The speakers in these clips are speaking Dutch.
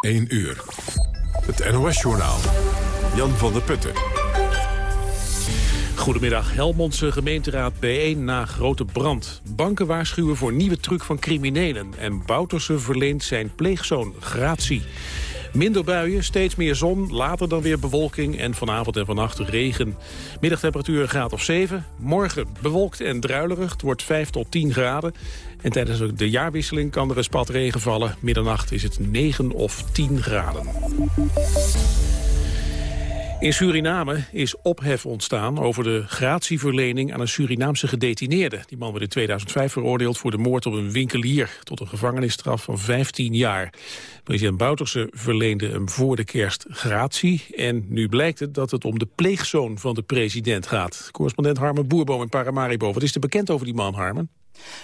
1 uur. Het NOS-journaal. Jan van der Putten. Goedemiddag. Helmondse gemeenteraad B1 na grote brand. Banken waarschuwen voor nieuwe truc van criminelen. En Bouterse verleent zijn pleegzoon gratie. Minder buien, steeds meer zon, later dan weer bewolking en vanavond en vannacht regen. Middagtemperatuur een graad of 7. Morgen bewolkt en druilerig, het wordt 5 tot 10 graden. En tijdens de jaarwisseling kan er een spat regen vallen. Middernacht is het 9 of 10 graden. In Suriname is ophef ontstaan over de gratieverlening aan een Surinaamse gedetineerde. Die man werd in 2005 veroordeeld voor de moord op een winkelier tot een gevangenisstraf van 15 jaar. President Bouterse verleende hem voor de kerst gratie. En nu blijkt het dat het om de pleegzoon van de president gaat. Correspondent Harmen Boerboom in Paramaribo. Wat is er bekend over die man, Harmen?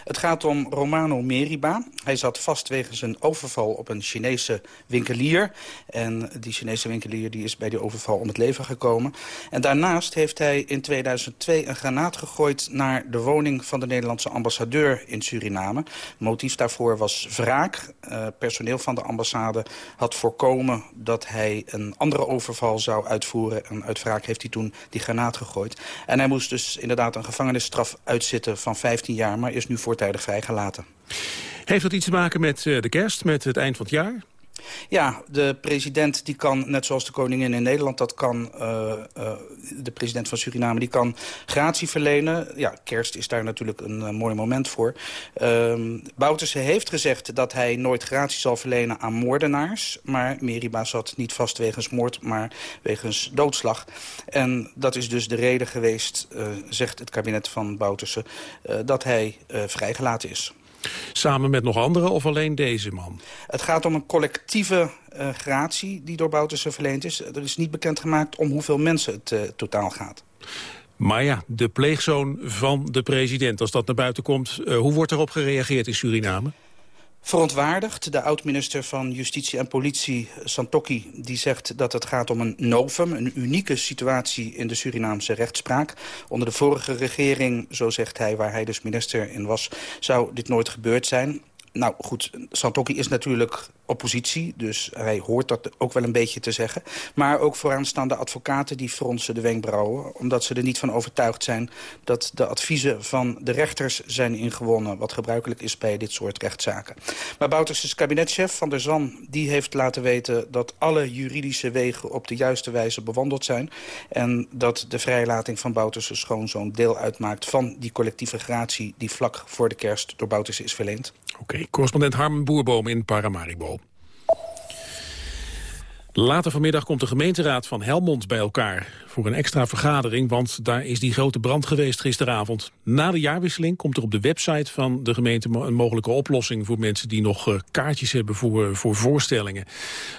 Het gaat om Romano Meriba. Hij zat vast wegens een overval op een Chinese winkelier. En die Chinese winkelier die is bij die overval om het leven gekomen. En daarnaast heeft hij in 2002 een granaat gegooid... naar de woning van de Nederlandse ambassadeur in Suriname. motief daarvoor was wraak. Uh, personeel van de ambassade had voorkomen dat hij een andere overval zou uitvoeren. En uit wraak heeft hij toen die granaat gegooid. En hij moest dus inderdaad een gevangenisstraf uitzitten van 15 jaar... maar is nu voortijdig vrijgelaten. Heeft dat iets te maken met eh, de kerst, met het eind van het jaar? Ja, de president die kan, net zoals de koningin in Nederland... dat kan uh, uh, de president van Suriname, die kan gratie verlenen. Ja, kerst is daar natuurlijk een uh, mooi moment voor. Bouterse heeft gezegd dat hij nooit gratie zal verlenen aan moordenaars. Maar Meriba zat niet vast wegens moord, maar wegens doodslag. En dat is dus de reden geweest, zegt het kabinet van Bouterse... dat hij vrijgelaten is. Samen met nog anderen of alleen deze man? Het gaat om een collectieve uh, gratie die door Bouterse verleend is. Er is niet bekendgemaakt om hoeveel mensen het uh, totaal gaat. Maar ja, de pleegzoon van de president, als dat naar buiten komt... Uh, hoe wordt erop gereageerd in Suriname? Verontwaardigd. De oud-minister van Justitie en Politie, Santokki, die zegt dat het gaat om een novum, een unieke situatie in de Surinaamse rechtspraak. Onder de vorige regering, zo zegt hij, waar hij dus minister in was, zou dit nooit gebeurd zijn. Nou goed, Santokki is natuurlijk oppositie. Dus hij hoort dat ook wel een beetje te zeggen. Maar ook vooraanstaande advocaten die fronsen de wenkbrauwen. Omdat ze er niet van overtuigd zijn dat de adviezen van de rechters zijn ingewonnen. Wat gebruikelijk is bij dit soort rechtszaken. Maar Bouterses kabinetchef Van der Zan die heeft laten weten dat alle juridische wegen op de juiste wijze bewandeld zijn. En dat de vrijlating van Bouterse schoonzoon deel uitmaakt van die collectieve gratie die vlak voor de kerst door Bouterse is verleend. Oké, correspondent Harmen Boerboom in Paramaribo. Later vanmiddag komt de gemeenteraad van Helmond bij elkaar voor een extra vergadering, want daar is die grote brand geweest gisteravond. Na de jaarwisseling komt er op de website van de gemeente een mogelijke oplossing voor mensen die nog eh, kaartjes hebben voor, voor voorstellingen.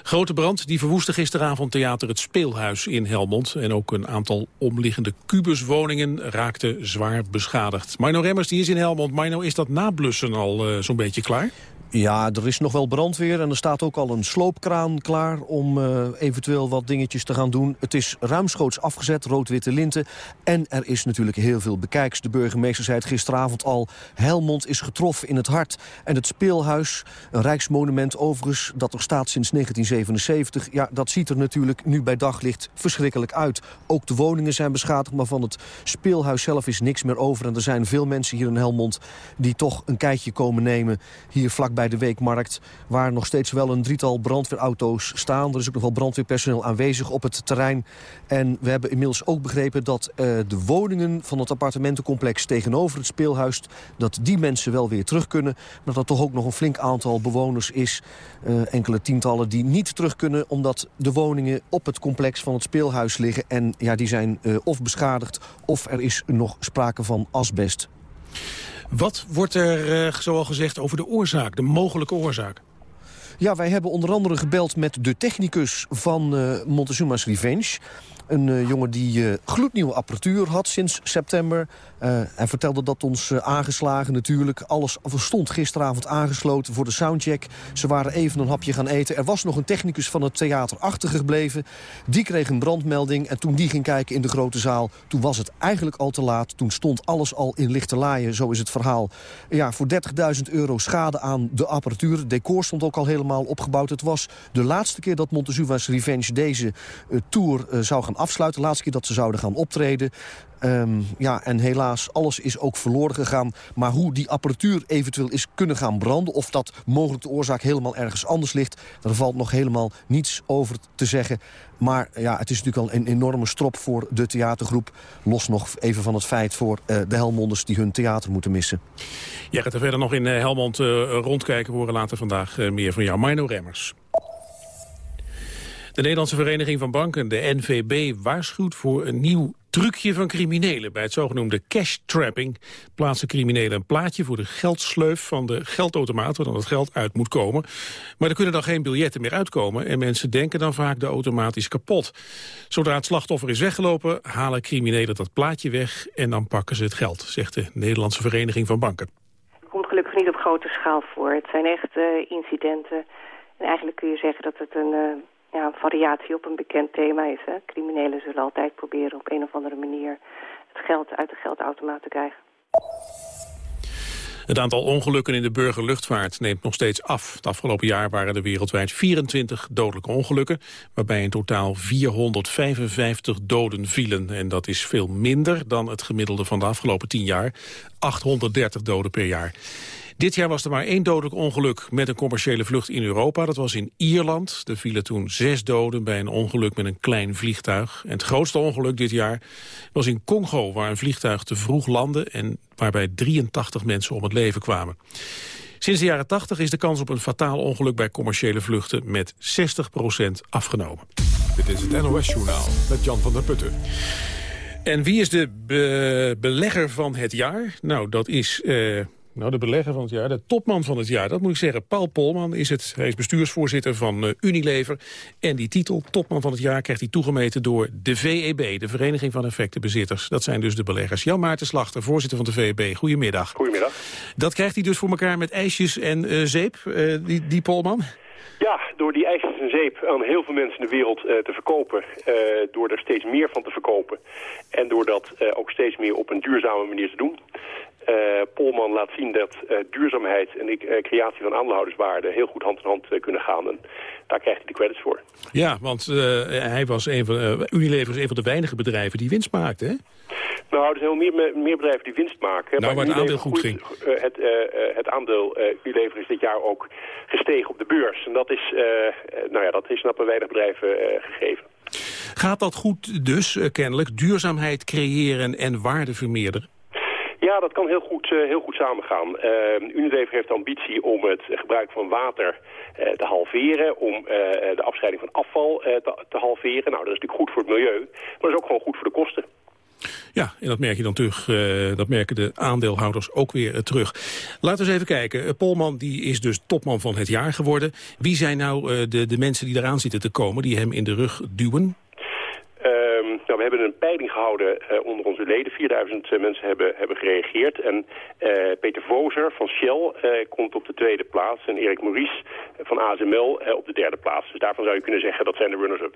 Grote brand die verwoestte gisteravond theater Het Speelhuis in Helmond en ook een aantal omliggende kubuswoningen raakte zwaar beschadigd. Mino Remmers die is in Helmond. Mino, is dat nablussen al uh, zo'n beetje klaar? Ja, er is nog wel brandweer en er staat ook al een sloopkraan klaar om uh, eventueel wat dingetjes te gaan doen. Het is ruimschoots afgezet, rood-witte linten. En er is natuurlijk heel veel bekijks. De burgemeester zei het gisteravond al. Helmond is getroffen in het hart. En het speelhuis, een rijksmonument overigens, dat er staat sinds 1977... ja, dat ziet er natuurlijk nu bij daglicht verschrikkelijk uit. Ook de woningen zijn beschadigd, maar van het speelhuis zelf is niks meer over. En er zijn veel mensen hier in Helmond die toch een kijkje komen nemen... hier vlak bij de weekmarkt... waar nog steeds wel een drietal brandweerauto's staan. Er is ook nog wel brandweerpersoneel aanwezig op het terrein. En we hebben inmiddels ook begrepen dat uh, de woningen van het appartementencomplex... tegenover het speelhuis, dat die mensen wel weer terug kunnen. Maar dat er toch ook nog een flink aantal bewoners is. Uh, enkele tientallen die niet terug kunnen... omdat de woningen op het complex van het speelhuis liggen. En ja, die zijn uh, of beschadigd of er is nog sprake van asbest. Wat wordt er, uh, zoal gezegd, over de oorzaak, de mogelijke oorzaak? Ja, wij hebben onder andere gebeld met de technicus van uh, Montezuma's Revenge. Een jongen die gloednieuwe apparatuur had sinds september. hij vertelde dat ons aangeslagen natuurlijk. Alles stond gisteravond aangesloten voor de soundcheck. Ze waren even een hapje gaan eten. Er was nog een technicus van het theater achtergebleven. Die kreeg een brandmelding en toen die ging kijken in de grote zaal... toen was het eigenlijk al te laat. Toen stond alles al in lichte laaien, zo is het verhaal. Ja, voor 30.000 euro schade aan de apparatuur. Het decor stond ook al helemaal opgebouwd. Het was de laatste keer dat Montezuma's Revenge deze tour zou gaan afsluiten. De laatste keer dat ze zouden gaan optreden. Um, ja, en helaas, alles is ook verloren gegaan. Maar hoe die apparatuur eventueel is kunnen gaan branden... of dat mogelijk de oorzaak helemaal ergens anders ligt... daar valt nog helemaal niets over te zeggen. Maar ja, het is natuurlijk al een enorme strop voor de theatergroep. Los nog even van het feit voor uh, de Helmonders die hun theater moeten missen. Jij gaat er verder nog in uh, Helmond uh, rondkijken. We horen later vandaag meer van jou. Mino Remmers. De Nederlandse Vereniging van Banken, de NVB, waarschuwt voor een nieuw trucje van criminelen. Bij het zogenoemde cash trapping plaatsen criminelen een plaatje voor de geldsleuf van de geldautomaat, waar dan het geld uit moet komen. Maar er kunnen dan geen biljetten meer uitkomen en mensen denken dan vaak de automaat is kapot. Zodra het slachtoffer is weggelopen, halen criminelen dat plaatje weg en dan pakken ze het geld, zegt de Nederlandse Vereniging van Banken. Het komt gelukkig niet op grote schaal voor. Het zijn echt uh, incidenten. En eigenlijk kun je zeggen dat het een... Uh ja, een variatie op een bekend thema is. Hè. Criminelen zullen altijd proberen op een of andere manier het geld uit de geldautomaat te krijgen. Het aantal ongelukken in de burgerluchtvaart neemt nog steeds af. Het afgelopen jaar waren er wereldwijd 24 dodelijke ongelukken... waarbij in totaal 455 doden vielen. En dat is veel minder dan het gemiddelde van de afgelopen 10 jaar. 830 doden per jaar. Dit jaar was er maar één dodelijk ongeluk met een commerciële vlucht in Europa. Dat was in Ierland. Er vielen toen zes doden bij een ongeluk met een klein vliegtuig. En het grootste ongeluk dit jaar was in Congo... waar een vliegtuig te vroeg landde en waarbij 83 mensen om het leven kwamen. Sinds de jaren 80 is de kans op een fataal ongeluk bij commerciële vluchten met 60% afgenomen. Dit is het NOS Journaal met Jan van der Putten. En wie is de be belegger van het jaar? Nou, dat is... Uh, nou, de belegger van het jaar, de topman van het jaar, dat moet ik zeggen. Paul Polman is het. Hij is bestuursvoorzitter van uh, Unilever. En die titel, topman van het jaar, krijgt hij toegemeten door de VEB, de Vereniging van Effectenbezitters. Dat zijn dus de beleggers. Jan Maarten Slachter, voorzitter van de VEB. Goedemiddag. Goedemiddag. Dat krijgt hij dus voor elkaar met ijsjes en uh, zeep, uh, die, die Polman? Ja, door die ijsjes en zeep aan heel veel mensen in de wereld uh, te verkopen. Uh, door er steeds meer van te verkopen. En door dat uh, ook steeds meer op een duurzame manier te doen. Uh, Polman laat zien dat uh, duurzaamheid en de uh, creatie van aandeelhouderswaarde heel goed hand in hand kunnen gaan. En daar krijgt hij de credits voor. Ja, want hij was een van, Unilever is een van de weinige bedrijven die winst maakte, hè? Nou, er zijn wel meer, meer bedrijven die winst maken. Nou, maar het aandeel goed ging. het, het aandeel Unilever is dit jaar ook gestegen op de beurs. En dat is, nou ja, dat is naar weinig bedrijven gegeven. Gaat dat goed dus, kennelijk, duurzaamheid creëren en waarde vermeerderen? Ja, dat kan heel goed, uh, heel goed samengaan. Uh, Unilever heeft de ambitie om het gebruik van water uh, te halveren, om de afscheiding van afval te, te, halveren. Nou, dat is natuurlijk goed voor het milieu, maar dat is ook gewoon goed voor de kosten. Ja, en dat merk je dan terug. dat merken de aandeelhouders ook weer terug. Laten we eens even kijken. Polman die is dus topman van het jaar geworden. Wie zijn nou de, de mensen die eraan zitten te komen, die hem in de rug duwen? Nou, we hebben een peiling gehouden uh, onder onze leden. 4000 uh, mensen hebben, hebben gereageerd. En uh, Peter Vozer van Shell komt op de tweede plaats. En Erik Maurice van ASML op de derde plaats. Dus daarvan zou je kunnen zeggen dat zijn de runners-up.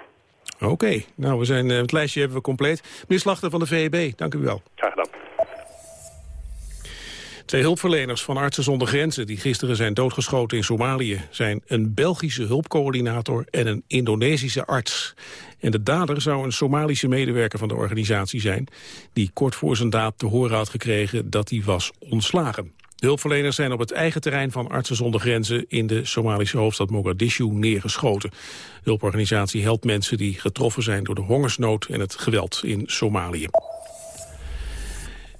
Oké, okay. nou we zijn, het lijstje hebben we compleet. Meneer Slachter van de VEB, dank u wel. Graag gedaan. Twee hulpverleners van Artsen zonder Grenzen... die gisteren zijn doodgeschoten in Somalië... zijn een Belgische hulpcoördinator en een Indonesische arts. En de dader zou een Somalische medewerker van de organisatie zijn... die kort voor zijn daad te horen had gekregen dat hij was ontslagen. De hulpverleners zijn op het eigen terrein van Artsen zonder Grenzen... in de Somalische hoofdstad Mogadishu neergeschoten. De hulporganisatie helpt mensen die getroffen zijn door de hongersnood en het geweld in Somalië.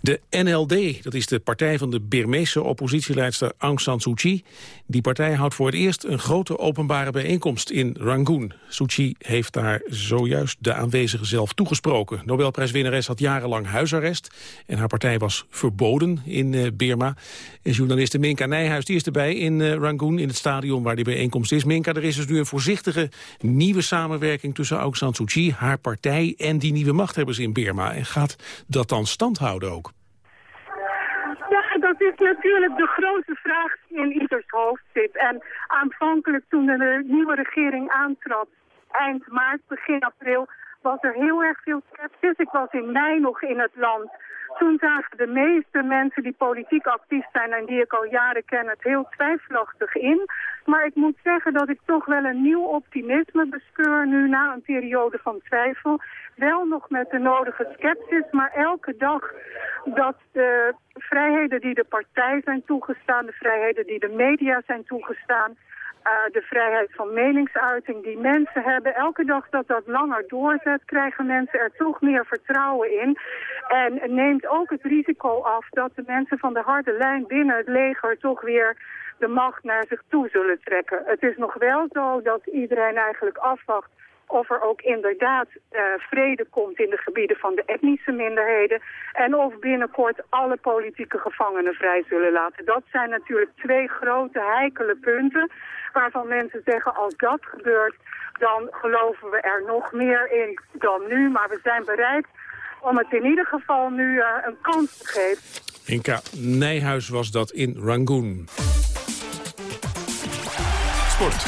De NLD, dat is de partij van de Birmeese oppositieleidster Aung San Suu Kyi. Die partij houdt voor het eerst een grote openbare bijeenkomst in Rangoon. Suu Kyi heeft daar zojuist de aanwezigen zelf toegesproken. Nobelprijswinnares had jarenlang huisarrest en haar partij was verboden in uh, Birma. En journaliste Minka Nijhuis die is erbij in uh, Rangoon, in het stadion waar die bijeenkomst is. Minka, er is dus nu een voorzichtige nieuwe samenwerking tussen Aung San Suu Kyi, haar partij en die nieuwe machthebbers in Birma. En gaat dat dan stand houden ook? Natuurlijk de grote vraag in ieders hoofd zit. En aanvankelijk toen de nieuwe regering aantrad, eind maart, begin april, was er heel erg veel sceptisch. Ik was in mei nog in het land. Toen zagen de meeste mensen die politiek actief zijn en die ik al jaren ken het heel twijfelachtig in. Maar ik moet zeggen dat ik toch wel een nieuw optimisme beskeur nu na een periode van twijfel. Wel nog met de nodige sceptisch, maar elke dag dat de vrijheden die de partij zijn toegestaan, de vrijheden die de media zijn toegestaan, uh, de vrijheid van meningsuiting die mensen hebben. Elke dag dat dat langer doorzet, krijgen mensen er toch meer vertrouwen in. En neemt ook het risico af dat de mensen van de harde lijn binnen het leger toch weer de macht naar zich toe zullen trekken. Het is nog wel zo dat iedereen eigenlijk afwacht of er ook inderdaad uh, vrede komt in de gebieden van de etnische minderheden en of binnenkort alle politieke gevangenen vrij zullen laten. Dat zijn natuurlijk twee grote heikele punten waarvan mensen zeggen als dat gebeurt dan geloven we er nog meer in dan nu, maar we zijn bereid om het in ieder geval nu uh, een kans te geven. Inka Nijhuis was dat in Rangoon. Sport.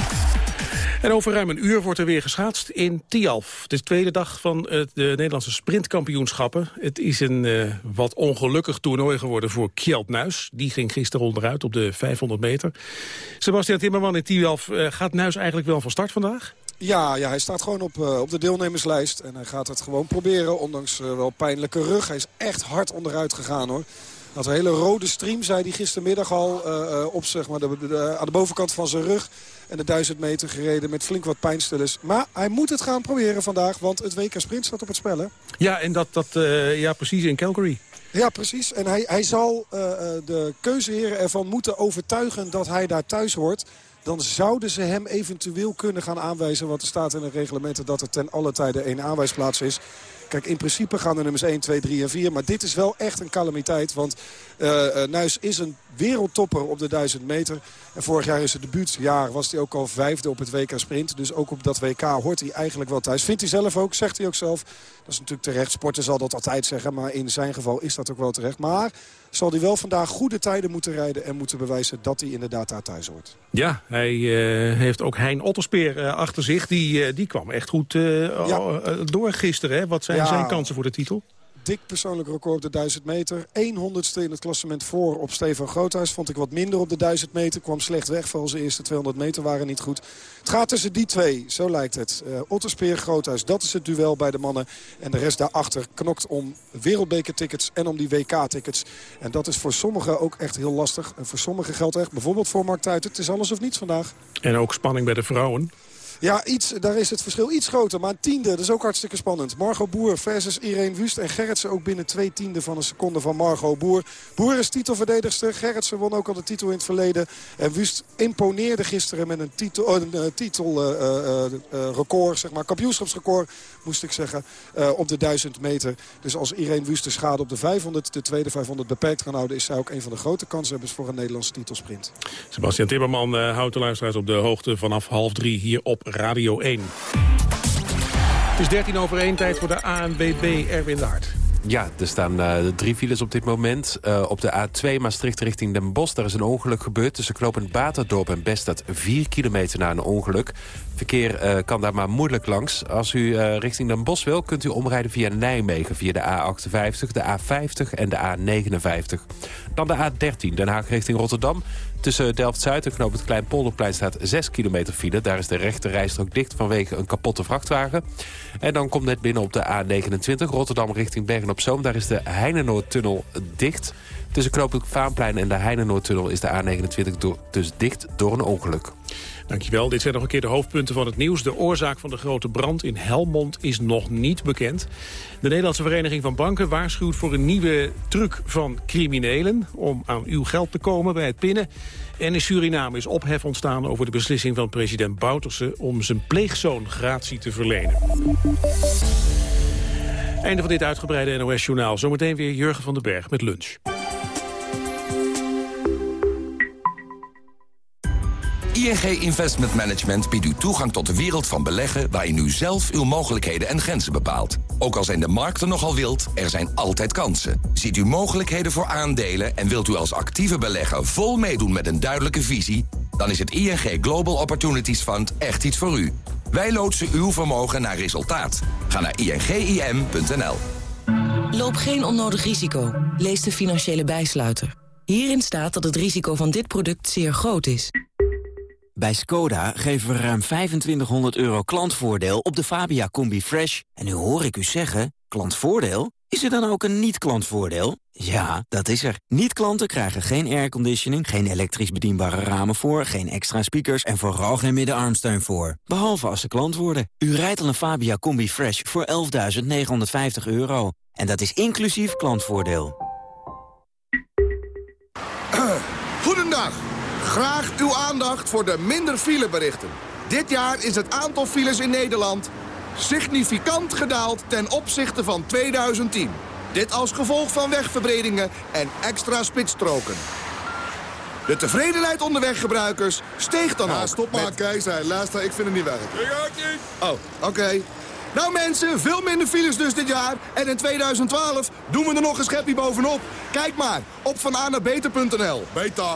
En over ruim een uur wordt er weer geschaatst in Tialf. Het is de tweede dag van de Nederlandse sprintkampioenschappen. Het is een uh, wat ongelukkig toernooi geworden voor Kjeld Nuis. Die ging gisteren onderuit op de 500 meter. Sebastian Timmerman in Tialf, uh, gaat Nuis eigenlijk wel van start vandaag? Ja, ja, hij staat gewoon op, uh, op de deelnemerslijst. En hij gaat het gewoon proberen, ondanks wel pijnlijke rug. Hij is echt hard onderuit gegaan hoor. Dat een hele rode stream, zei hij gistermiddag al, op zeg maar, de, de, aan de bovenkant van zijn rug. En de 1000 meter gereden met flink wat pijnstillers. Maar hij moet het gaan proberen vandaag, want het WK Sprint staat op het spel. Hè? Ja, en dat, dat uh, ja, precies in Calgary. Ja, precies. En hij, hij zal uh, de keuzeheren ervan moeten overtuigen dat hij daar thuis hoort dan zouden ze hem eventueel kunnen gaan aanwijzen... wat er staat in de reglementen dat er ten alle tijde één aanwijsplaats is. Kijk, in principe gaan er nummers 1, 2, 3 en 4. Maar dit is wel echt een calamiteit. Want uh, Nuis is een wereldtopper op de 1000 meter. En vorig jaar is het debuutjaar. Was hij ook al vijfde op het WK Sprint. Dus ook op dat WK hoort hij eigenlijk wel thuis. Vindt hij zelf ook, zegt hij ook zelf. Dat is natuurlijk terecht. Sporten zal dat altijd zeggen. Maar in zijn geval is dat ook wel terecht. Maar zal hij wel vandaag goede tijden moeten rijden... en moeten bewijzen dat hij inderdaad daar thuis hoort. Ja, hij uh, heeft ook Hein Otterspeer uh, achter zich. Die, uh, die kwam echt goed ja. door gisteren. Hè? Wat zijn ja. zijn kansen voor de titel? Dik persoonlijk record op de 1000 meter. 100ste in het klassement voor op Stefan Groothuis. Vond ik wat minder op de 1000 meter. Kwam slecht weg, vooral zijn eerste 200 meter waren niet goed. Het gaat tussen die twee, zo lijkt het. Uh, Otterspeer, Groothuis, dat is het duel bij de mannen. En de rest daarachter knokt om wereldbekertickets en om die WK-tickets. En dat is voor sommigen ook echt heel lastig. En voor sommigen geldt echt, bijvoorbeeld voor Mark Tuiten, het is alles of niets vandaag. En ook spanning bij de vrouwen. Ja, iets, daar is het verschil iets groter. Maar een tiende, dat is ook hartstikke spannend. Margot Boer versus Irene Wust. En Gerritsen ook binnen twee tiende van een seconde van Margot Boer. Boer is titelverdedigster. Gerritsen won ook al de titel in het verleden. En Wust imponeerde gisteren met een titel, titelrecord, uh, uh, zeg maar, kampioenschapsrecord, moest ik zeggen, op de 1000 meter. Dus als Irene Wust de schade op de 500, de tweede 500 beperkt kan houden, is zij ook een van de grote kanshebbers voor een Nederlandse titelsprint. Sebastian Timmerman houdt de luisteraars op de hoogte vanaf half drie hier op Radio 1. Het is 13 over 1, tijd voor de ANWB Erwin de Hart. Ja, er staan uh, drie files op dit moment. Uh, op de A2 Maastricht richting Den Bosch. Daar is een ongeluk gebeurd tussen knooppunt Baterdorp en Best. Dat 4 kilometer na een ongeluk. Verkeer uh, kan daar maar moeilijk langs. Als u richting Den Bosch wil, kunt u omrijden via Nijmegen... via de A58, de A50 en de A59. Dan de A13, Den Haag richting Rotterdam. Tussen Delft-Zuid en Knoop het Kleinpolderplein staat 6 kilometer file. Daar is de rechte rijstrook dicht vanwege een kapotte vrachtwagen. En dan komt net binnen op de A29 Rotterdam richting Bergen-op-Zoom. Daar is de Heinenoordtunnel dicht Tussen knooppunt Vaanplein en de Heinenoordtunnel is de A29 dus dicht door een ongeluk. Dankjewel. Dit zijn nog een keer de hoofdpunten van het nieuws. De oorzaak van de grote brand in Helmond is nog niet bekend. De Nederlandse Vereniging van Banken waarschuwt voor een nieuwe truc van criminelen... om aan uw geld te komen bij het pinnen. En in Suriname is ophef ontstaan over de beslissing van president Bouterse... om zijn pleegzoon gratie te verlenen. Einde van dit uitgebreide NOS-journaal. Zometeen weer Jurgen van den Berg met lunch. ING Investment Management biedt u toegang tot de wereld van beleggen... waarin u zelf uw mogelijkheden en grenzen bepaalt. Ook al zijn de markten nogal wild, er zijn altijd kansen. Ziet u mogelijkheden voor aandelen en wilt u als actieve belegger... vol meedoen met een duidelijke visie... dan is het ING Global Opportunities Fund echt iets voor u. Wij loodsen uw vermogen naar resultaat. Ga naar ingim.nl. Loop geen onnodig risico. Lees de financiële bijsluiter. Hierin staat dat het risico van dit product zeer groot is. Bij Skoda geven we ruim 2500 euro klantvoordeel op de Fabia Combi Fresh. En nu hoor ik u zeggen, klantvoordeel? Is er dan ook een niet-klantvoordeel? Ja, dat is er. Niet-klanten krijgen geen airconditioning, geen elektrisch bedienbare ramen voor, geen extra speakers en vooral geen middenarmsteun voor. Behalve als ze klant worden. U rijdt al een Fabia Combi Fresh voor 11.950 euro. En dat is inclusief klantvoordeel. Goedendag. Graag uw aandacht voor de minder fileberichten. Dit jaar is het aantal files in Nederland significant gedaald ten opzichte van 2010. Dit als gevolg van wegverbredingen en extra spitsstroken. De tevredenheid onder weggebruikers steeg dan Ja, ook. stop maar, met- Kees. Hey, luister, ik vind het niet werken. Ik ook niet. Oh, oké. Nou mensen, veel minder files dus dit jaar. En in 2012 doen we er nog een schepje bovenop. Kijk maar, op vananabeter.nl. Beter.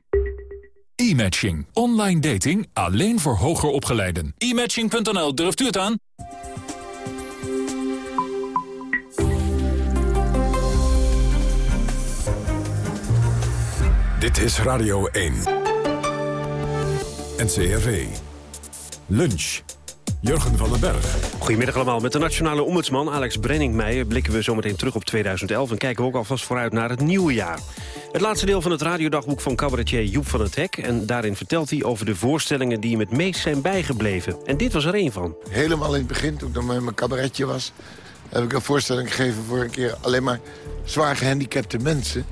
E-matching. Online dating alleen voor hoger opgeleiden. E-matching.nl, durft u het aan? Dit is Radio 1. NCRV. Lunch. Jurgen van den Berg. Goedemiddag allemaal. Met de nationale ombudsman Alex Brenningmeijer blikken we zometeen terug op 2011... en kijken we ook alvast vooruit naar het nieuwe jaar. Het laatste deel van het radiodagboek van cabaretier Joep van het Hek... en daarin vertelt hij over de voorstellingen die hem het meest zijn bijgebleven. En dit was er één van. Helemaal in het begin, toen ik nog met mijn cabaretje was... heb ik een voorstelling gegeven voor een keer alleen maar zwaar gehandicapte mensen...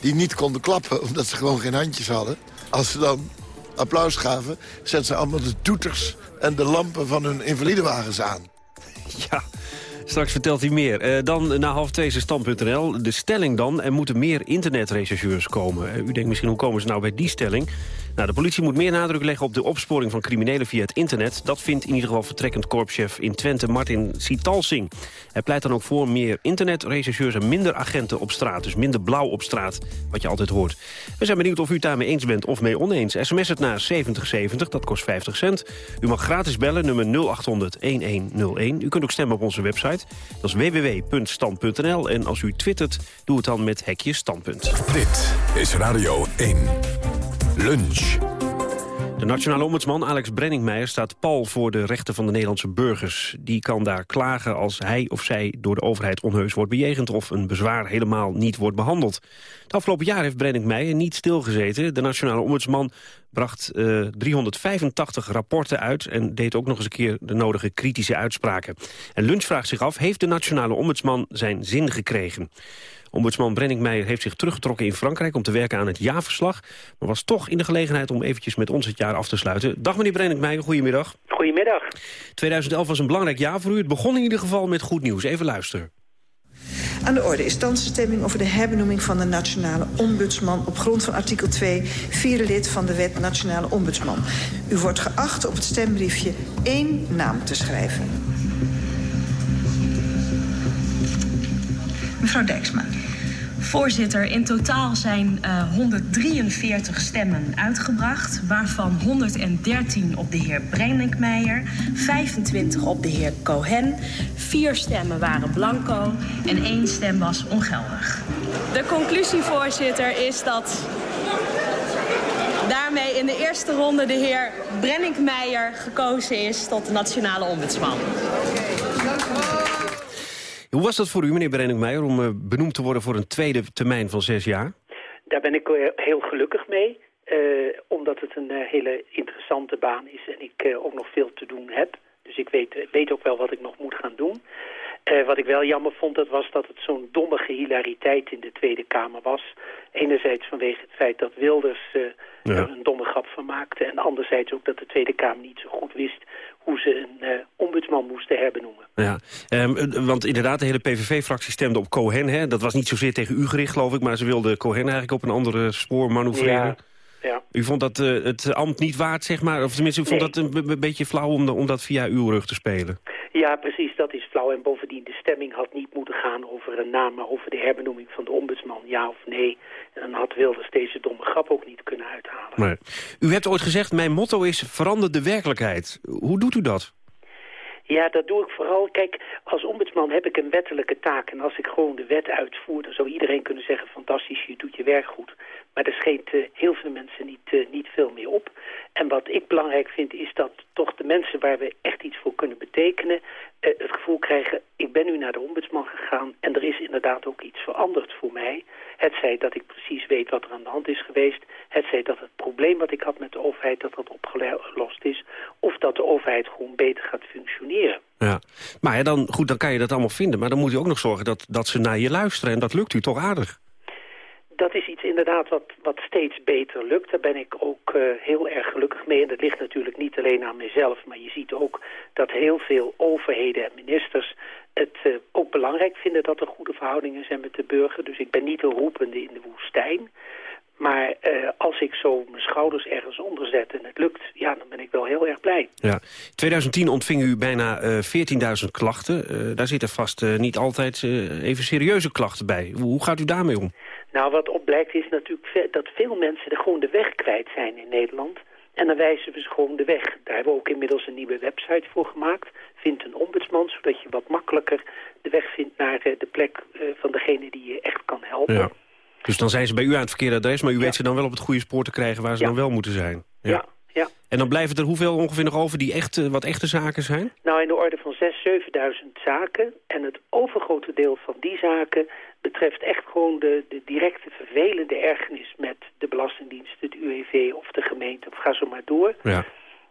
die niet konden klappen omdat ze gewoon geen handjes hadden. Als ze dan applaus gaven, zetten ze allemaal de toeters en de lampen van hun invalidewagens aan. Ja, straks vertelt hij meer. Eh, dan na half twee is stand.nl. De stelling dan, er moeten meer internetrechercheurs komen. Eh, u denkt misschien, hoe komen ze nou bij die stelling? Nou, de politie moet meer nadruk leggen op de opsporing van criminelen via het internet. Dat vindt in ieder geval vertrekkend korpschef in Twente, Martin Sitalsing. Hij pleit dan ook voor meer internetrechercheurs en minder agenten op straat. Dus minder blauw op straat, wat je altijd hoort. We zijn benieuwd of u daarmee eens bent of mee oneens. SMS het naar 7070, dat kost 50 cent. U mag gratis bellen, nummer 0800-1101. U kunt ook stemmen op onze website. Dat is www.stand.nl. En als u twittert, doe het dan met hekje standpunt. Dit is Radio 1. Lunch. De nationale ombudsman Alex Brenningmeijer staat pal voor de rechten van de Nederlandse burgers. Die kan daar klagen als hij of zij door de overheid onheus wordt bejegend... of een bezwaar helemaal niet wordt behandeld. Het afgelopen jaar heeft Brenningmeijer niet stilgezeten. De nationale ombudsman bracht eh, 385 rapporten uit... en deed ook nog eens een keer de nodige kritische uitspraken. En Lunch vraagt zich af, heeft de nationale ombudsman zijn zin gekregen? Ombudsman Brenningmeijer heeft zich teruggetrokken in Frankrijk... om te werken aan het jaarverslag... maar was toch in de gelegenheid om eventjes met ons het jaar af te sluiten. Dag meneer Brenningmeijer, goedemiddag. Goedemiddag. 2011 was een belangrijk jaar voor u. Het begon in ieder geval met goed nieuws. Even luisteren. Aan de orde is thans de stemming over de herbenoeming van de nationale ombudsman... op grond van artikel 2, vierde lid van de wet nationale ombudsman. U wordt geacht op het stembriefje één naam te schrijven. Mevrouw Dijksma, Voorzitter, in totaal zijn uh, 143 stemmen uitgebracht... waarvan 113 op de heer Brenninkmeijer, 25 op de heer Cohen... vier stemmen waren blanco en één stem was ongeldig. De conclusie, voorzitter, is dat daarmee in de eerste ronde de heer Brenninkmeijer gekozen is tot de nationale ombudsman. Hoe was dat voor u, meneer Brenninkmeijer, om uh, benoemd te worden voor een tweede termijn van zes jaar? Daar ben ik uh, heel gelukkig mee, uh, omdat het een hele interessante baan is en ik ook nog veel te doen heb. Dus ik weet, weet ook wel wat ik nog moet gaan doen. Uh, wat ik wel jammer vond, dat was dat het zo'n dommige hilariteit in de Tweede Kamer was. Enerzijds vanwege het feit dat Wilders uh, ja. er een domme grap van maakte... en anderzijds ook dat de Tweede Kamer niet zo goed wist... hoe ze een uh, ombudsman moesten herbenoemen. Ja, um, want inderdaad, de hele PVV-fractie stemde op Cohen. Hè? Dat was niet zozeer tegen u gericht, geloof ik... maar ze wilde Cohen eigenlijk op een andere spoor manoeuvreren. Ja. Ja. U vond dat uh, het ambt niet waard, zeg maar? Of tenminste, u vond Nee. dat een, een beetje flauw om, om dat via uw rug te spelen? Ja, precies, dat is flauw. En bovendien, de stemming had niet moeten gaan over een naam... maar over de herbenoeming van de ombudsman, ja of nee. En dan had Wilders deze domme grap ook niet kunnen uithalen. Nee. U hebt ooit gezegd, mijn motto is verander de werkelijkheid. Hoe doet u dat? Ja, dat doe ik vooral. Kijk, als ombudsman heb ik een wettelijke taak. En als ik gewoon de wet uitvoer, dan zou iedereen kunnen zeggen... fantastisch, je doet je werk goed. Maar er scheent uh, heel veel mensen niet, uh, niet veel meer op. En wat ik belangrijk vind, is dat toch de mensen waar we echt iets voor kunnen betekenen... Uh, het gevoel krijgen, ik ben nu naar de ombudsman gegaan... en er is inderdaad ook iets veranderd voor mij. Het zij dat ik precies weet wat er aan de hand is geweest. Het zij dat het probleem wat ik had met de overheid, dat dat opgelost is. Of dat de overheid gewoon beter gaat functioneren. Ja, maar ja, dan, goed, dan kan je dat allemaal vinden. Maar dan moet u ook nog zorgen dat, dat ze naar je luisteren. En dat lukt u toch aardig? Dat is iets inderdaad wat, wat steeds beter lukt. Daar ben ik ook uh, heel erg gelukkig mee. En dat ligt natuurlijk niet alleen aan mezelf. Maar je ziet ook dat heel veel overheden en ministers het uh, ook belangrijk vinden dat er goede verhoudingen zijn met de burger. Dus ik ben niet een roepende in de woestijn. Maar uh, als ik zo mijn schouders ergens onder zet en het lukt, ja, dan ben ik wel heel erg blij. Ja. 2010 ontving u bijna uh, 14.000 klachten. Daar zitten vast niet altijd even serieuze klachten bij. Hoe, hoe gaat u daarmee om? Nou, wat opblijkt is natuurlijk dat veel mensen er gewoon de weg kwijt zijn in Nederland. En dan wijzen we ze gewoon de weg. Daar hebben we ook inmiddels een nieuwe website voor gemaakt. Vind een ombudsman, zodat je wat makkelijker de weg vindt naar de plek van degene die je echt kan helpen. Ja. Dus dan zijn ze bij u aan het verkeerde adres, maar u ja. weet ze dan wel op het goede spoor te krijgen waar ze ja. dan wel moeten zijn. Ja. ja. ja. En dan blijven er hoeveel ongeveer nog over die echt, wat echte zaken zijn? Nou, in de orde van 6.000, 7.000 zaken. En het overgrote deel van die zaken betreft echt gewoon de, de directe vervelende ergernis met de Belastingdienst, het UWV of de gemeente, of ga zo maar door. Ja.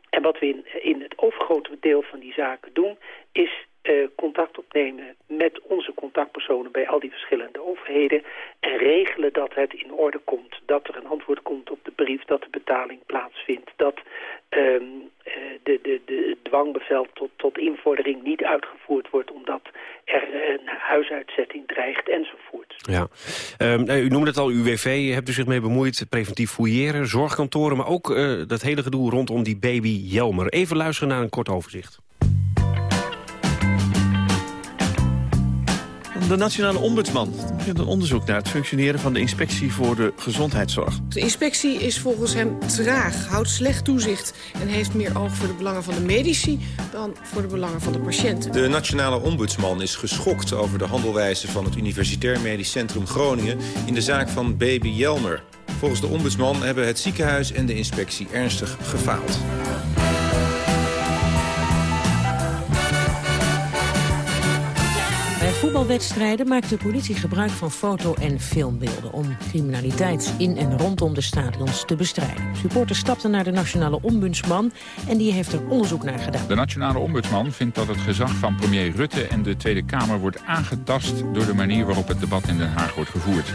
En wat we in, in het overgrote deel van die zaken doen, is uh, contact opnemen met onze contactpersonen bij al die verschillende overheden en regelen dat het in orde komt, dat er een antwoord komt op de brief, dat de betaling plaatsvindt, dat um, uh, de, de, de dwangbevel tot, tot invordering niet uitgevoerd wordt omdat er een huisuitzetting dreigt enzovoort. Ja, um, u noemde het al, UWV, hebt u zich mee bemoeid, preventief fouilleren, zorgkantoren, maar ook uh, dat hele gedoe rondom die baby Jelmer. Even luisteren naar een kort overzicht. De Nationale Ombudsman begint een onderzoek naar het functioneren van de Inspectie voor de Gezondheidszorg. De inspectie is volgens hem traag, houdt slecht toezicht... en heeft meer oog voor de belangen van de medici dan voor de belangen van de patiënten. De Nationale Ombudsman is geschokt over de handelwijze van het Universitair Medisch Centrum Groningen... in de zaak van baby Jelmer. Volgens de ombudsman hebben het ziekenhuis en de inspectie ernstig gefaald. Voetbalwedstrijden maakt de politie gebruik van foto- en filmbeelden... om criminaliteit in en rondom de stadions te bestrijden. Supporters stapten naar de Nationale Ombudsman en die heeft er onderzoek naar gedaan. De Nationale Ombudsman vindt dat het gezag van premier Rutte en de Tweede Kamer... wordt aangetast door de manier waarop het debat in Den Haag wordt gevoerd.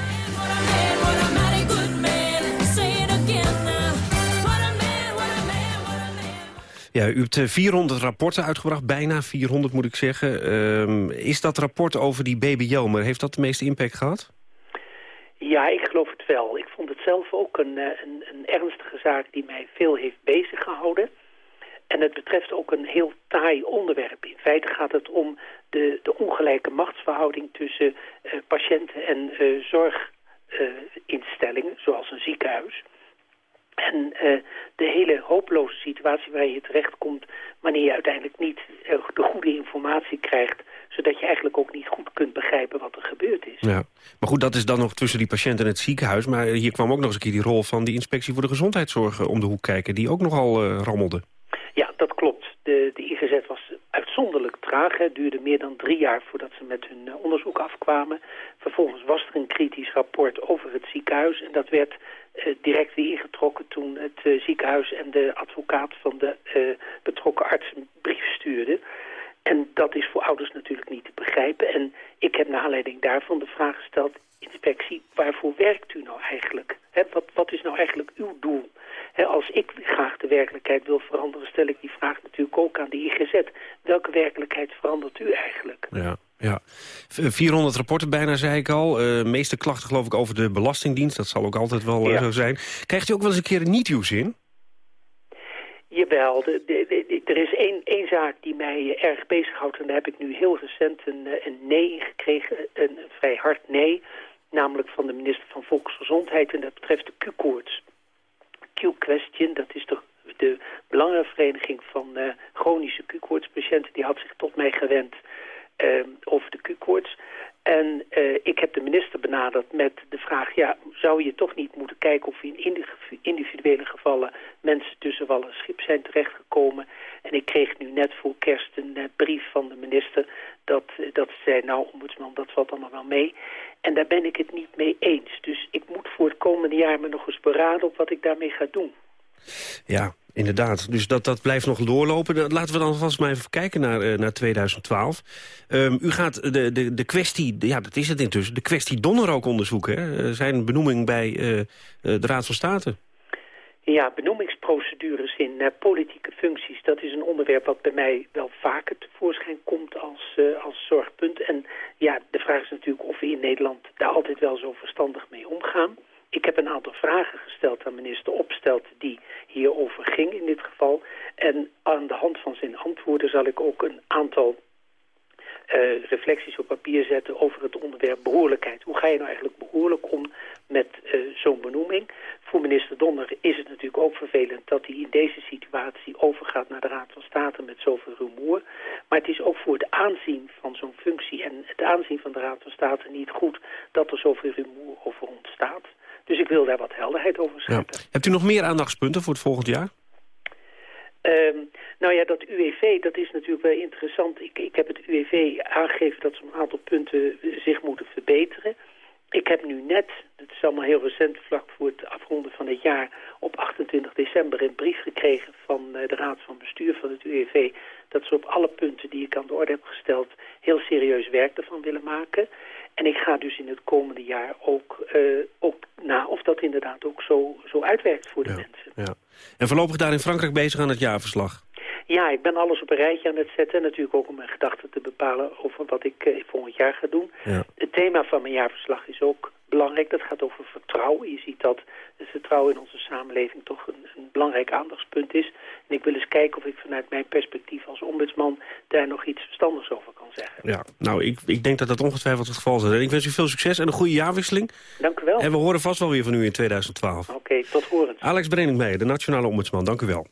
Ja, u hebt 400 rapporten uitgebracht, bijna 400 moet ik zeggen. Um, is dat rapport over die baby Jelmer, heeft dat de meeste impact gehad? Ja, ik geloof het wel. Ik vond het zelf ook een, een, een ernstige zaak die mij veel heeft bezig gehouden. En het betreft ook een heel taai onderwerp. In feite gaat het om de, de ongelijke machtsverhouding tussen uh, patiënten en zorginstellingen, zoals een ziekenhuis. En uh, de hele hopeloze situatie waar je terechtkomt wanneer je uiteindelijk niet de goede informatie krijgt zodat je eigenlijk ook niet goed kunt begrijpen wat er gebeurd is. Ja. Maar goed, dat is dan nog tussen die patiënt en het ziekenhuis. Maar hier kwam ook nog eens een keer die rol van die inspectie voor de gezondheidszorg om de hoek kijken, die ook nogal uh, rammelde. Ja, dat klopt. De, de IGZ was uitzonderlijk traag. Het duurde meer dan drie jaar voordat ze met hun uh, onderzoek afkwamen. Vervolgens was er een kritisch rapport over het ziekenhuis. En dat werd uh, direct weer ingetrokken toen het uh, ziekenhuis en de advocaat van de betrokken arts een brief stuurden. En dat is voor ouders natuurlijk niet te begrijpen. En ik heb naar aanleiding daarvan de vraag gesteld... inspectie, waarvoor werkt u nou eigenlijk? He, wat, wat is nou eigenlijk uw doel? He, als ik graag de werkelijkheid wil veranderen... stel ik die vraag natuurlijk ook aan de IGZ. Welke werkelijkheid verandert u eigenlijk? Ja. Ja, 400 rapporten bijna, zei ik al. Uh, meeste klachten geloof ik over de Belastingdienst. Dat zal ook altijd wel ja. zo zijn. Krijgt u ook wel eens een keer een niet-nieuws in? Jawel, de, de, de, er is één, één zaak die mij erg bezighoudt... en daar heb ik nu heel recent een, een nee gekregen, een, een vrij hard nee... namelijk van de minister van Volksgezondheid... en dat betreft de Q-koorts. Q-question, dat is toch de belangenvereniging van uh, chronische Q-koortspatiënten... die had zich tot mij gewend uh, over de Q-koorts... En uh, ik heb de minister benaderd met de vraag... ja, zou je toch niet moeten kijken of in individuele gevallen... mensen tussen wal en schip zijn terechtgekomen. En ik kreeg nu net voor kerst een uh, brief van de minister... dat, uh, dat zei, nou, ombudsman, dat valt allemaal wel mee. En daar ben ik het niet mee eens. Dus ik moet voor het komende jaar me nog eens beraden op wat ik daarmee ga doen. Ja, inderdaad. Dus dat, dat blijft nog doorlopen. Laten we dan vast maar even kijken naar, uh, naar 2012. Um, u gaat de, de, de kwestie, ja dat is het intussen, de kwestie Donner ook onderzoeken. Hè? Zijn benoeming bij uh, de Raad van State. Ja, benoemingsprocedures in politieke functies, dat is een onderwerp wat bij mij wel vaker tevoorschijn komt als, als zorgpunt. En ja, de vraag is natuurlijk of we in Nederland daar altijd wel zo verstandig mee omgaan. Ik heb een aantal vragen gesteld aan minister Opstelt die hierover ging in dit geval. En aan de hand van zijn antwoorden zal ik ook een aantal uh, reflecties op papier zetten over het onderwerp behoorlijkheid. Hoe ga je nou eigenlijk behoorlijk om met uh, zo'n benoeming? Voor minister Donner is het natuurlijk ook vervelend dat hij in deze situatie overgaat naar de Raad van State met zoveel rumoer. Maar het is ook voor het aanzien van zo'n functie en het aanzien van de Raad van State niet goed dat er zoveel rumoer over wil daar wat helderheid over scheppen. Ja. Hebt u nog meer aandachtspunten voor het volgend jaar? Um, nou ja, dat UWV, dat is natuurlijk wel interessant. Ik, ik heb het UWV aangegeven dat ze een aantal punten zich moeten verbeteren. Ik heb nu net, het is allemaal heel recent, vlak voor het afronden van het jaar... op 28 december een brief gekregen van uh, de Raad van Bestuur van het UWV... dat ze op alle punten die ik aan de orde heb gesteld... heel serieus werk ervan willen maken. En ik ga dus in het komende jaar ook, uh, ook na of dat inderdaad ook zo, zo uitwerkt voor de ja, mensen. Ja. En voorlopig daar in Frankrijk bezig aan het jaarverslag? Ja, ik ben alles op een rijtje aan het zetten. Natuurlijk ook om mijn gedachten te bepalen over wat ik uh, volgend jaar ga doen. Ja. Het thema van mijn jaarverslag is ook belangrijk. Dat gaat over vertrouwen. Je ziet dat het vertrouwen in onze samenleving toch een, een belangrijk aandachtspunt is. En ik wil eens kijken of ik vanuit mijn perspectief als ombudsman daar nog iets verstandigs over kan zeggen. Ja, nou, ik, ik denk dat dat ongetwijfeld het geval is. En ik wens u veel succes en een goede jaarwisseling. Dank u wel. En we horen vast wel weer van u in 2012. Oké, okay, tot horens. Alex Breningmeijer, de Nationale Ombudsman, dank u wel.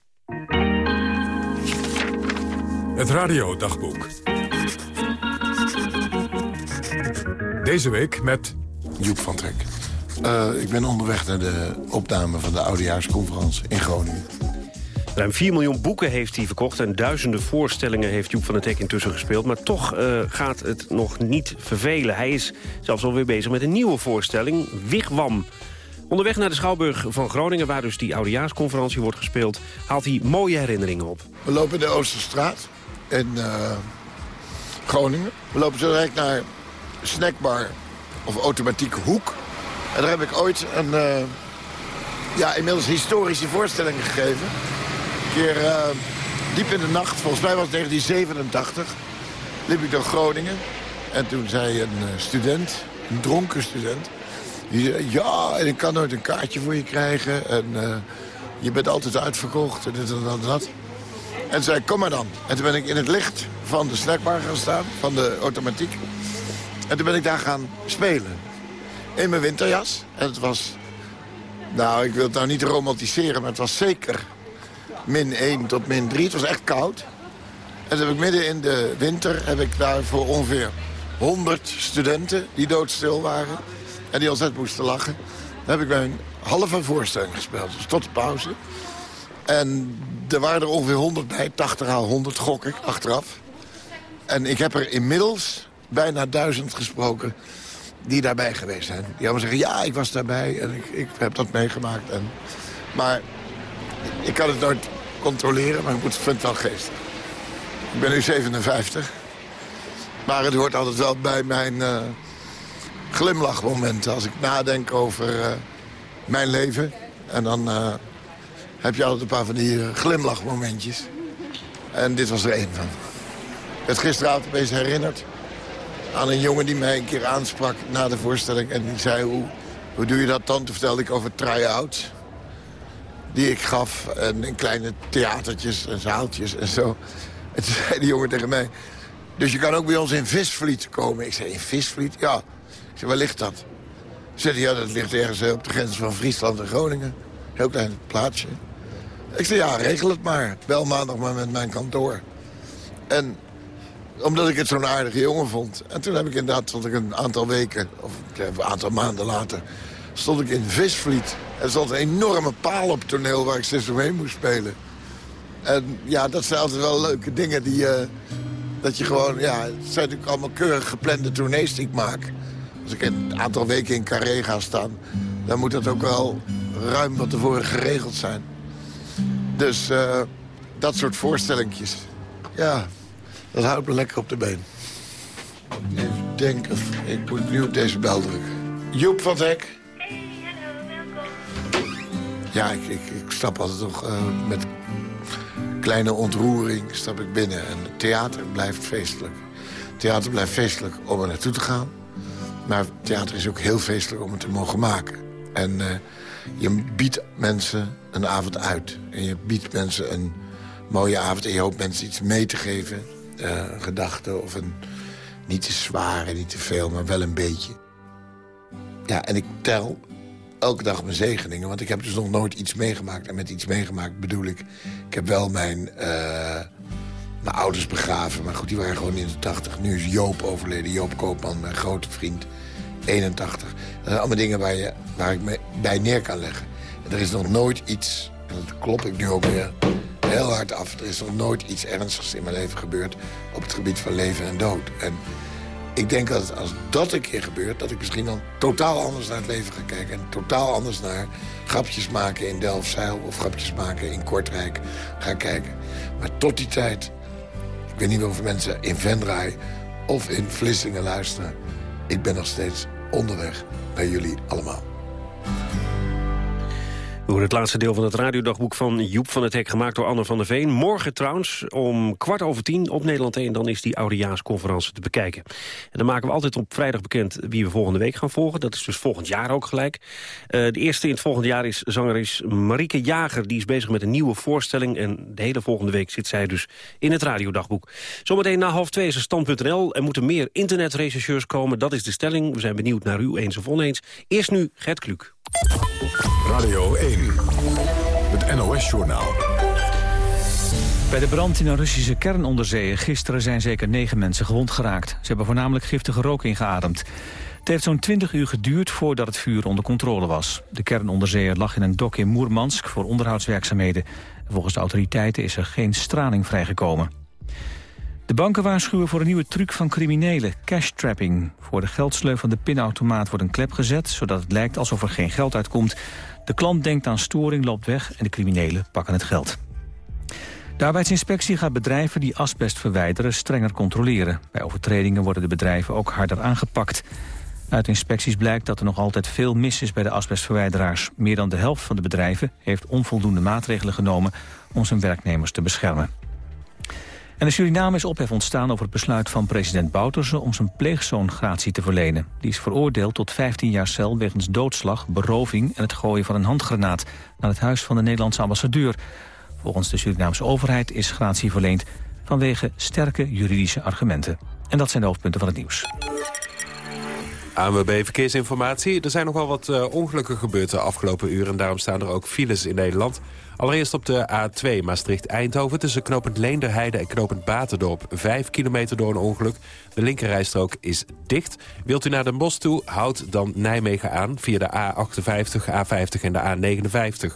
Het radiodagboek. Deze week met... Joep van Trek. Uh, ik ben onderweg naar de opname van de Oudejaarsconferentie in Groningen. Ruim 4 miljoen boeken heeft hij verkocht en duizenden voorstellingen heeft Joep van der Tek intussen gespeeld. Maar toch uh, gaat het nog niet vervelen. Hij is zelfs alweer bezig met een nieuwe voorstelling, Wigwam. Onderweg naar de Schouwburg van Groningen, waar dus die Oudejaarsconferentie wordt gespeeld, haalt hij mooie herinneringen op. We lopen in de Oosterstraat in uh, Groningen. We lopen zo direct naar Snackbar of Automatieke Hoek. En daar heb ik ooit een uh, ja, inmiddels historische voorstelling gegeven. Een keer uh, diep in de nacht, volgens mij was het 1987, liep ik door Groningen. En toen zei een student, een dronken student... die zei, ja, en ik kan nooit een kaartje voor je krijgen. En uh, je bent altijd uitverkocht en dit en dat en dat. En zei, kom maar dan. En toen ben ik in het licht van de snackbar gaan staan, van de automatiek. En toen ben ik daar gaan spelen. In mijn winterjas. En het was, nou, ik wil het nou niet romantiseren, maar het was zeker min 1 tot min 3. Het was echt koud. En toen heb ik midden in de winter, heb ik daar voor ongeveer 100 studenten die doodstil waren. En die altijd moesten lachen. Dan heb ik mijn halve voorstelling gespeeld, dus tot de pauze. En er waren er ongeveer 100 bij, 80 à 100 gok ik, achteraf. En ik heb er inmiddels bijna duizend gesproken die daarbij geweest zijn. Die allemaal zeggen, ja, ik was daarbij en ik, ik heb dat meegemaakt. En, maar ik kan het nooit controleren, maar ik vind het wel geestig. Ik ben nu 57. Maar het hoort altijd wel bij mijn uh, glimlachmomenten. Als ik nadenk over uh, mijn leven. En dan uh, heb je altijd een paar van die glimlachmomentjes. En dit was er één van. Ik werd gisteravond opeens herinnerd aan een jongen die mij een keer aansprak na de voorstelling. En die zei, hoe, hoe doe je dat dan? Toen vertelde ik over try-outs die ik gaf. En in kleine theatertjes en zaaltjes en zo. En toen zei die jongen tegen mij... Dus je kan ook bij ons in Visvliet komen. Ik zei, in Visvliet? Ja. Ik zei, waar ligt dat? Zei hij, ja, dat ligt ergens op de grens van Friesland en Groningen. Heel klein plaatsje. Ik zei, ja, regel het maar. Bel maandag maar met mijn kantoor. En omdat ik het zo'n aardige jongen vond. En toen heb ik inderdaad, stond ik een aantal weken, of een aantal maanden later... stond ik in Visvliet. Er stond een enorme paal op het toneel waar ik steeds omheen moest spelen. En ja, dat zijn altijd wel leuke dingen die... Uh, dat je gewoon, ja, het zijn natuurlijk allemaal keurig geplande tournees die ik maak. Als ik een aantal weken in Carré ga staan... dan moet dat ook wel ruim van tevoren geregeld zijn. Dus uh, dat soort voorstellingjes. Ja, dat houdt me lekker op de been. Even denken, ik moet nu op deze bel drukken. Joep van Hek. Ja, ik, ik, stap altijd nog uh, met kleine ontroering stap ik binnen. En het theater blijft feestelijk. Theater blijft feestelijk om er naartoe te gaan. Maar theater is ook heel feestelijk om het te mogen maken. En uh, je biedt mensen een avond uit. En je biedt mensen een mooie avond. En je hoopt mensen iets mee te geven. Uh, een gedachte of een... Niet te zwaar en niet te veel, maar wel een beetje. Ja, en ik tel elke dag mijn zegeningen. Want ik heb dus nog nooit iets meegemaakt. En met iets meegemaakt bedoel ik... Ik heb wel mijn, uh, mijn ouders begraven. Maar goed, die waren gewoon in de 80. Nu is Joop overleden. Joop Koopman, mijn grote vriend. 81. Dat zijn allemaal dingen waar, je, waar ik me bij neer kan leggen. En er is nog nooit iets... En dat klop ik nu ook weer heel hard af. Er is nog nooit iets ernstigs in mijn leven gebeurd... op het gebied van leven en dood. En ik denk dat als dat een keer gebeurt... dat ik misschien dan totaal anders naar het leven ga kijken. En totaal anders naar grapjes maken in Delfzijl... of grapjes maken in Kortrijk ga kijken. Maar tot die tijd... ik weet niet hoeveel mensen in Venray of in Vlissingen luisteren... ik ben nog steeds onderweg naar jullie allemaal. We het laatste deel van het radiodagboek van Joep van het Hek... gemaakt door Anne van der Veen. Morgen trouwens, om kwart over tien op Nederland 1... dan is die oudejaarsconferentie te bekijken. En dan maken we altijd op vrijdag bekend wie we volgende week gaan volgen. Dat is dus volgend jaar ook gelijk. Uh, de eerste in het volgende jaar is zangeres Marieke Jager. Die is bezig met een nieuwe voorstelling. En de hele volgende week zit zij dus in het radiodagboek. Zometeen na half twee is er stand.nl. Er moeten meer internetrechercheurs komen. Dat is de stelling. We zijn benieuwd naar u eens of oneens. Eerst nu Gert Kluk. Radio 1, het NOS-journaal. Bij de brand in een Russische kernonderzeeër gisteren zijn zeker negen mensen gewond geraakt. Ze hebben voornamelijk giftige rook ingeademd. Het heeft zo'n 20 uur geduurd voordat het vuur onder controle was. De kernonderzeeër lag in een dok in Moermansk voor onderhoudswerkzaamheden. Volgens de autoriteiten is er geen straling vrijgekomen. De banken waarschuwen voor een nieuwe truc van criminelen, cash trapping. Voor de geldsleuf van de pinautomaat wordt een klep gezet... zodat het lijkt alsof er geen geld uitkomt. De klant denkt aan storing, loopt weg en de criminelen pakken het geld. De arbeidsinspectie gaat bedrijven die asbest verwijderen strenger controleren. Bij overtredingen worden de bedrijven ook harder aangepakt. Uit inspecties blijkt dat er nog altijd veel mis is bij de asbestverwijderaars. Meer dan de helft van de bedrijven heeft onvoldoende maatregelen genomen om zijn werknemers te beschermen. En in Suriname is ophef ontstaan over het besluit van president Bouterse... om zijn pleegzoon gratie te verlenen. Die is veroordeeld tot 15 jaar cel wegens doodslag, beroving... en het gooien van een handgranaat naar het huis van de Nederlandse ambassadeur. Volgens de Surinaamse overheid is gratie verleend vanwege sterke juridische argumenten. En dat zijn de hoofdpunten van het nieuws. ANWB Verkeersinformatie. Er zijn nog wel wat uh, ongelukken gebeurd de afgelopen uren... en daarom staan er ook files in Nederland. Allereerst op de A2 Maastricht-Eindhoven... tussen knopend Leenderheide en knopend Baterdorp. Vijf kilometer door een ongeluk. De linkerrijstrook is dicht. Wilt u naar Den Bosch toe, houd dan Nijmegen aan... via de A58, A50 en de A59.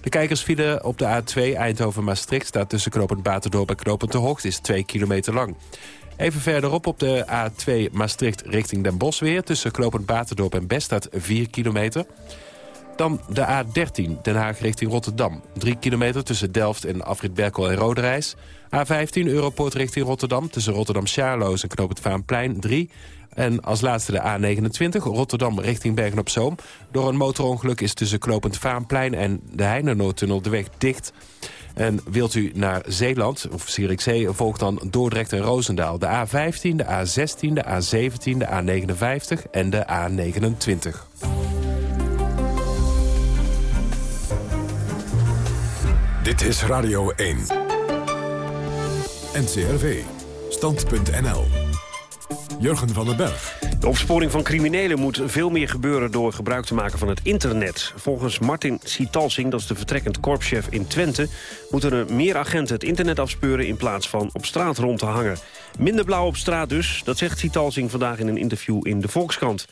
De kijkersfile op de A2 Eindhoven-Maastricht... staat tussen knopend Baterdorp en knopend De Hoogte... is 2 kilometer lang. Even verderop op de A2 Maastricht richting Den Bosch weer... tussen Knopend Baterdorp en Best staat 4 kilometer. Dan de A13 Den Haag richting Rotterdam. 3 kilometer tussen Delft en Afrit Berkel en Roderijs. A15 Europoort richting Rotterdam tussen Rotterdam-Charloes en Knopend Vaanplein 3. En als laatste de A29 Rotterdam richting Bergen-op-Zoom. Door een motorongeluk is tussen Knopend Vaanplein en de Heinenoordtunnel de weg dicht... En wilt u naar Zeeland, of Zierikzee, volgt dan Dordrecht en Roosendaal. De A15, de A16, de A17, de A59 en de A29. Dit is Radio 1. NCRV. Stand.nl. Jurgen van den Berg. De opsporing van criminelen moet veel meer gebeuren door gebruik te maken van het internet. Volgens Martin Sitalsing, dat is de vertrekkend korpschef in Twente... moeten er meer agenten het internet afspeuren in plaats van op straat rond te hangen. Minder blauw op straat dus, dat zegt Sitalsing vandaag in een interview in de Volkskrant.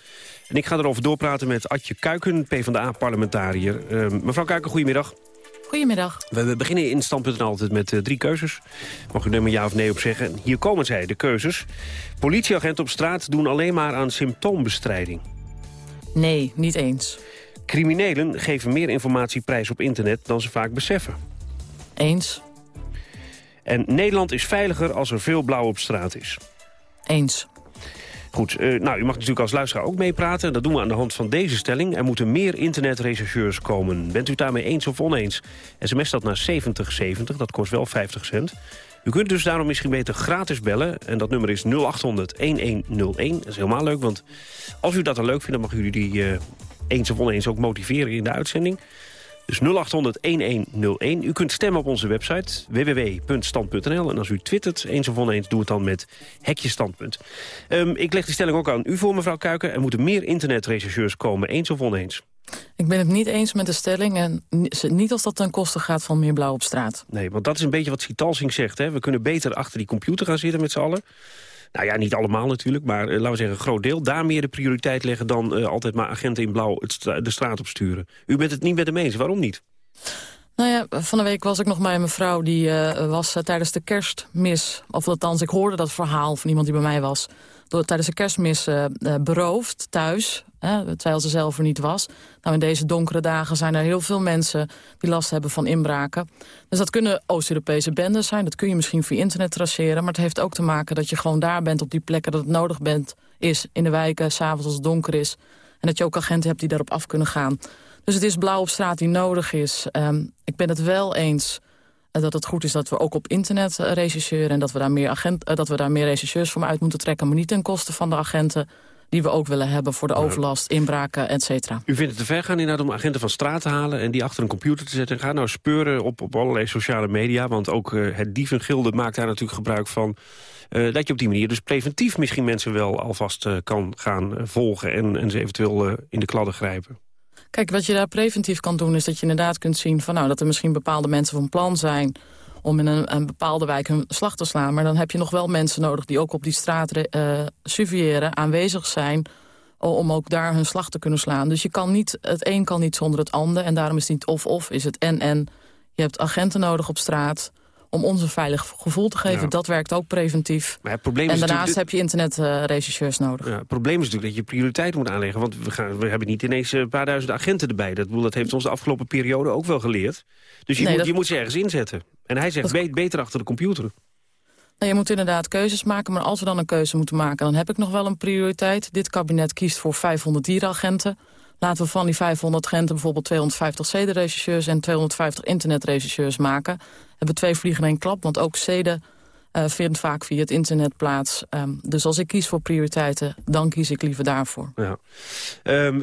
En ik ga erover doorpraten met Adje Kuiken, PvdA-parlementariër. Uh, mevrouw Kuiken, goedemiddag. Goedemiddag. We beginnen in standpunten altijd met uh, drie keuzes. Mag u er maar ja of nee op zeggen. Hier komen zij, de keuzes. Politieagenten op straat doen alleen maar aan symptoombestrijding. Nee, niet eens. Criminelen geven meer informatie prijs op internet dan ze vaak beseffen. Eens. En Nederland is veiliger als er veel blauw op straat is. Eens. Goed, uh, nou, u mag natuurlijk als luisteraar ook meepraten. Dat doen we aan de hand van deze stelling. Er moeten meer internetrechercheurs komen. Bent u daarmee eens of oneens? SMS dat naar 7070, dat kost wel 50 cent. U kunt dus daarom misschien beter gratis bellen. En dat nummer is 0800-1101. Dat is helemaal leuk, want als u dat dan leuk vindt... dan mag u die uh, eens of oneens ook motiveren in de uitzending. Dus 0800-1101. U kunt stemmen op onze website www.stand.nl. En als u twittert, eens of oneens, doe het dan met hekje standpunt. Um, ik leg die stelling ook aan u voor, mevrouw Kuiken. Er moeten meer internetrechercheurs komen, eens of oneens. Ik ben het niet eens met de stelling en niet als dat ten koste gaat van meer blauw op straat. Nee, want dat is een beetje wat Sitalsing zegt. Hè? We kunnen beter achter die computer gaan zitten met z'n allen. Nou ja, niet allemaal natuurlijk, maar uh, laten we zeggen een groot deel. Daar meer de prioriteit leggen dan uh, altijd maar agenten in blauw de straat op sturen. U bent het niet met hem eens, waarom niet? Nou ja, van de week was ik nog bij een mevrouw die uh, was tijdens de kerstmis... of althans, ik hoorde dat verhaal van iemand die bij mij was... Tijdens de kerstmis beroofd thuis Hè, terwijl ze zelf er niet was. Nou, in deze donkere dagen zijn er heel veel mensen die last hebben van inbraken. Dus dat kunnen Oost-Europese bendes zijn. Dat kun je misschien via internet traceren. Maar het heeft ook te maken dat je gewoon daar bent op die plekken... dat het nodig bent, is in de wijken, s'avonds als het donker is. En dat je ook agenten hebt die daarop af kunnen gaan. Dus het is blauw op straat die nodig is. Um, ik ben het wel eens dat het goed is dat we ook op internet uh, rechercheuren... en dat we, daar meer agent, uh, dat we daar meer rechercheurs voor uit moeten trekken... maar niet ten koste van de agenten die we ook willen hebben voor de overlast, inbraken, et cetera. U vindt het te ver gaan inderdaad om agenten van straat te halen... en die achter een computer te zetten. Ga nou speuren op, op allerlei sociale media... want ook uh, het dievengilde maakt daar natuurlijk gebruik van... Uh, dat je op die manier dus preventief misschien mensen wel alvast uh, kan gaan volgen... en, en ze eventueel in de kladden grijpen. Kijk, wat je daar preventief kan doen is dat je inderdaad kunt zien... Van, nou, dat er misschien bepaalde mensen van plan zijn om in een, een, bepaalde wijk een slag te slaan. Maar dan heb je nog wel mensen nodig die ook op die straat uh, surveilleren, aanwezig zijn om ook daar hun slag te kunnen slaan. Dus je kan niet, het een kan niet zonder het ander. En daarom is het niet of-of, is het en-en. Je hebt agenten nodig op straat om ons een veilig gevoel te geven. Ja. Dat werkt ook preventief. Maar het probleem en is daarnaast heb je internetregisseurs uh, nodig. Ja, het probleem is natuurlijk dat je prioriteit moet aanleggen. Want we, gaan, we hebben niet ineens een paar duizend agenten erbij. Dat, dat heeft ons de afgelopen periode ook wel geleerd. Dus je, nee, moet, dat... je moet ze ergens inzetten. En hij zegt dat... beter achter de computer. Nou, je moet inderdaad keuzes maken, maar als we dan een keuze moeten maken... dan heb ik nog wel een prioriteit. Dit kabinet kiest voor 500 dierenagenten. Laten we van die 500 agenten bijvoorbeeld 250 zedenregisseurs... en 250 internetregisseurs maken. Hebben twee vliegen in één klap, want ook zeden... Uh, vindt vaak via het internet plaats. Um, dus als ik kies voor prioriteiten, dan kies ik liever daarvoor. Ja. Um,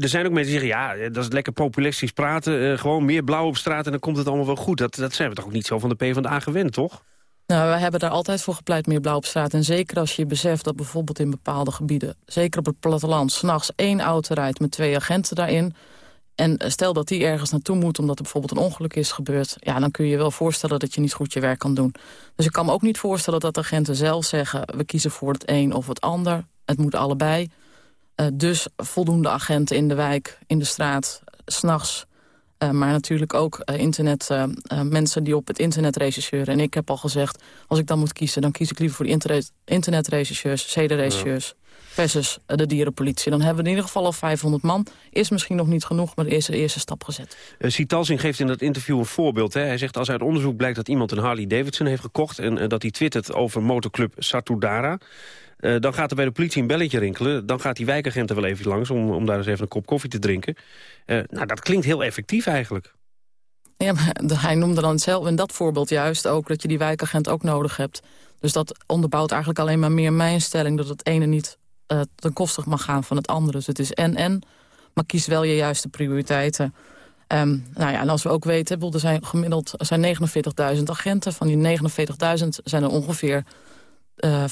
er zijn ook mensen die zeggen, ja, dat is lekker populistisch praten. gewoon meer blauw op straat en dan komt het allemaal wel goed. Dat, dat zijn we toch ook niet zo van de PvdA gewend, toch? Nou, we hebben daar altijd voor gepleit meer blauw op straat. En zeker als je beseft dat bijvoorbeeld in bepaalde gebieden... zeker op het platteland, s'nachts één auto rijdt met twee agenten daarin... En stel dat die ergens naartoe moet omdat er bijvoorbeeld een ongeluk is gebeurd... ja, dan kun je je wel voorstellen dat je niet goed je werk kan doen. Dus ik kan me ook niet voorstellen dat agenten zelf zeggen... we kiezen voor het een of het ander. Het moet allebei. Uh, dus voldoende agenten in de wijk, in de straat, s'nachts... Uh, maar natuurlijk ook uh, internet, uh, mensen die op het internet rechercheuren. En ik heb al gezegd, als ik dan moet kiezen... dan kies ik liever voor internet, internetrechercheurs, zedenrechercheurs... versus de dierenpolitie. Dan hebben we in ieder geval al 500 man. Is misschien nog niet genoeg, maar is de eerste stap gezet. Uh, Sitalsing geeft in dat interview een voorbeeld. Hè. Hij zegt, als uit onderzoek blijkt dat iemand een Harley Davidson heeft gekocht... en dat hij twittert over motorclub Satudara... Uh, dan gaat er bij de politie een belletje rinkelen. Dan gaat die wijkagent er wel even langs om, om daar eens even een kop koffie te drinken. Uh, nou, dat klinkt heel effectief eigenlijk. Ja, maar hij noemde dan zelf in dat voorbeeld juist ook... dat je die wijkagent ook nodig hebt. Dus dat onderbouwt eigenlijk alleen maar meer mijn stelling... dat het ene niet uh, ten koste mag gaan van het andere. Dus het is en-en, maar kies wel je juiste prioriteiten... Um, nou ja, en als we ook weten, er zijn gemiddeld zijn 49.000 agenten. Van die 49.000 zijn er ongeveer uh,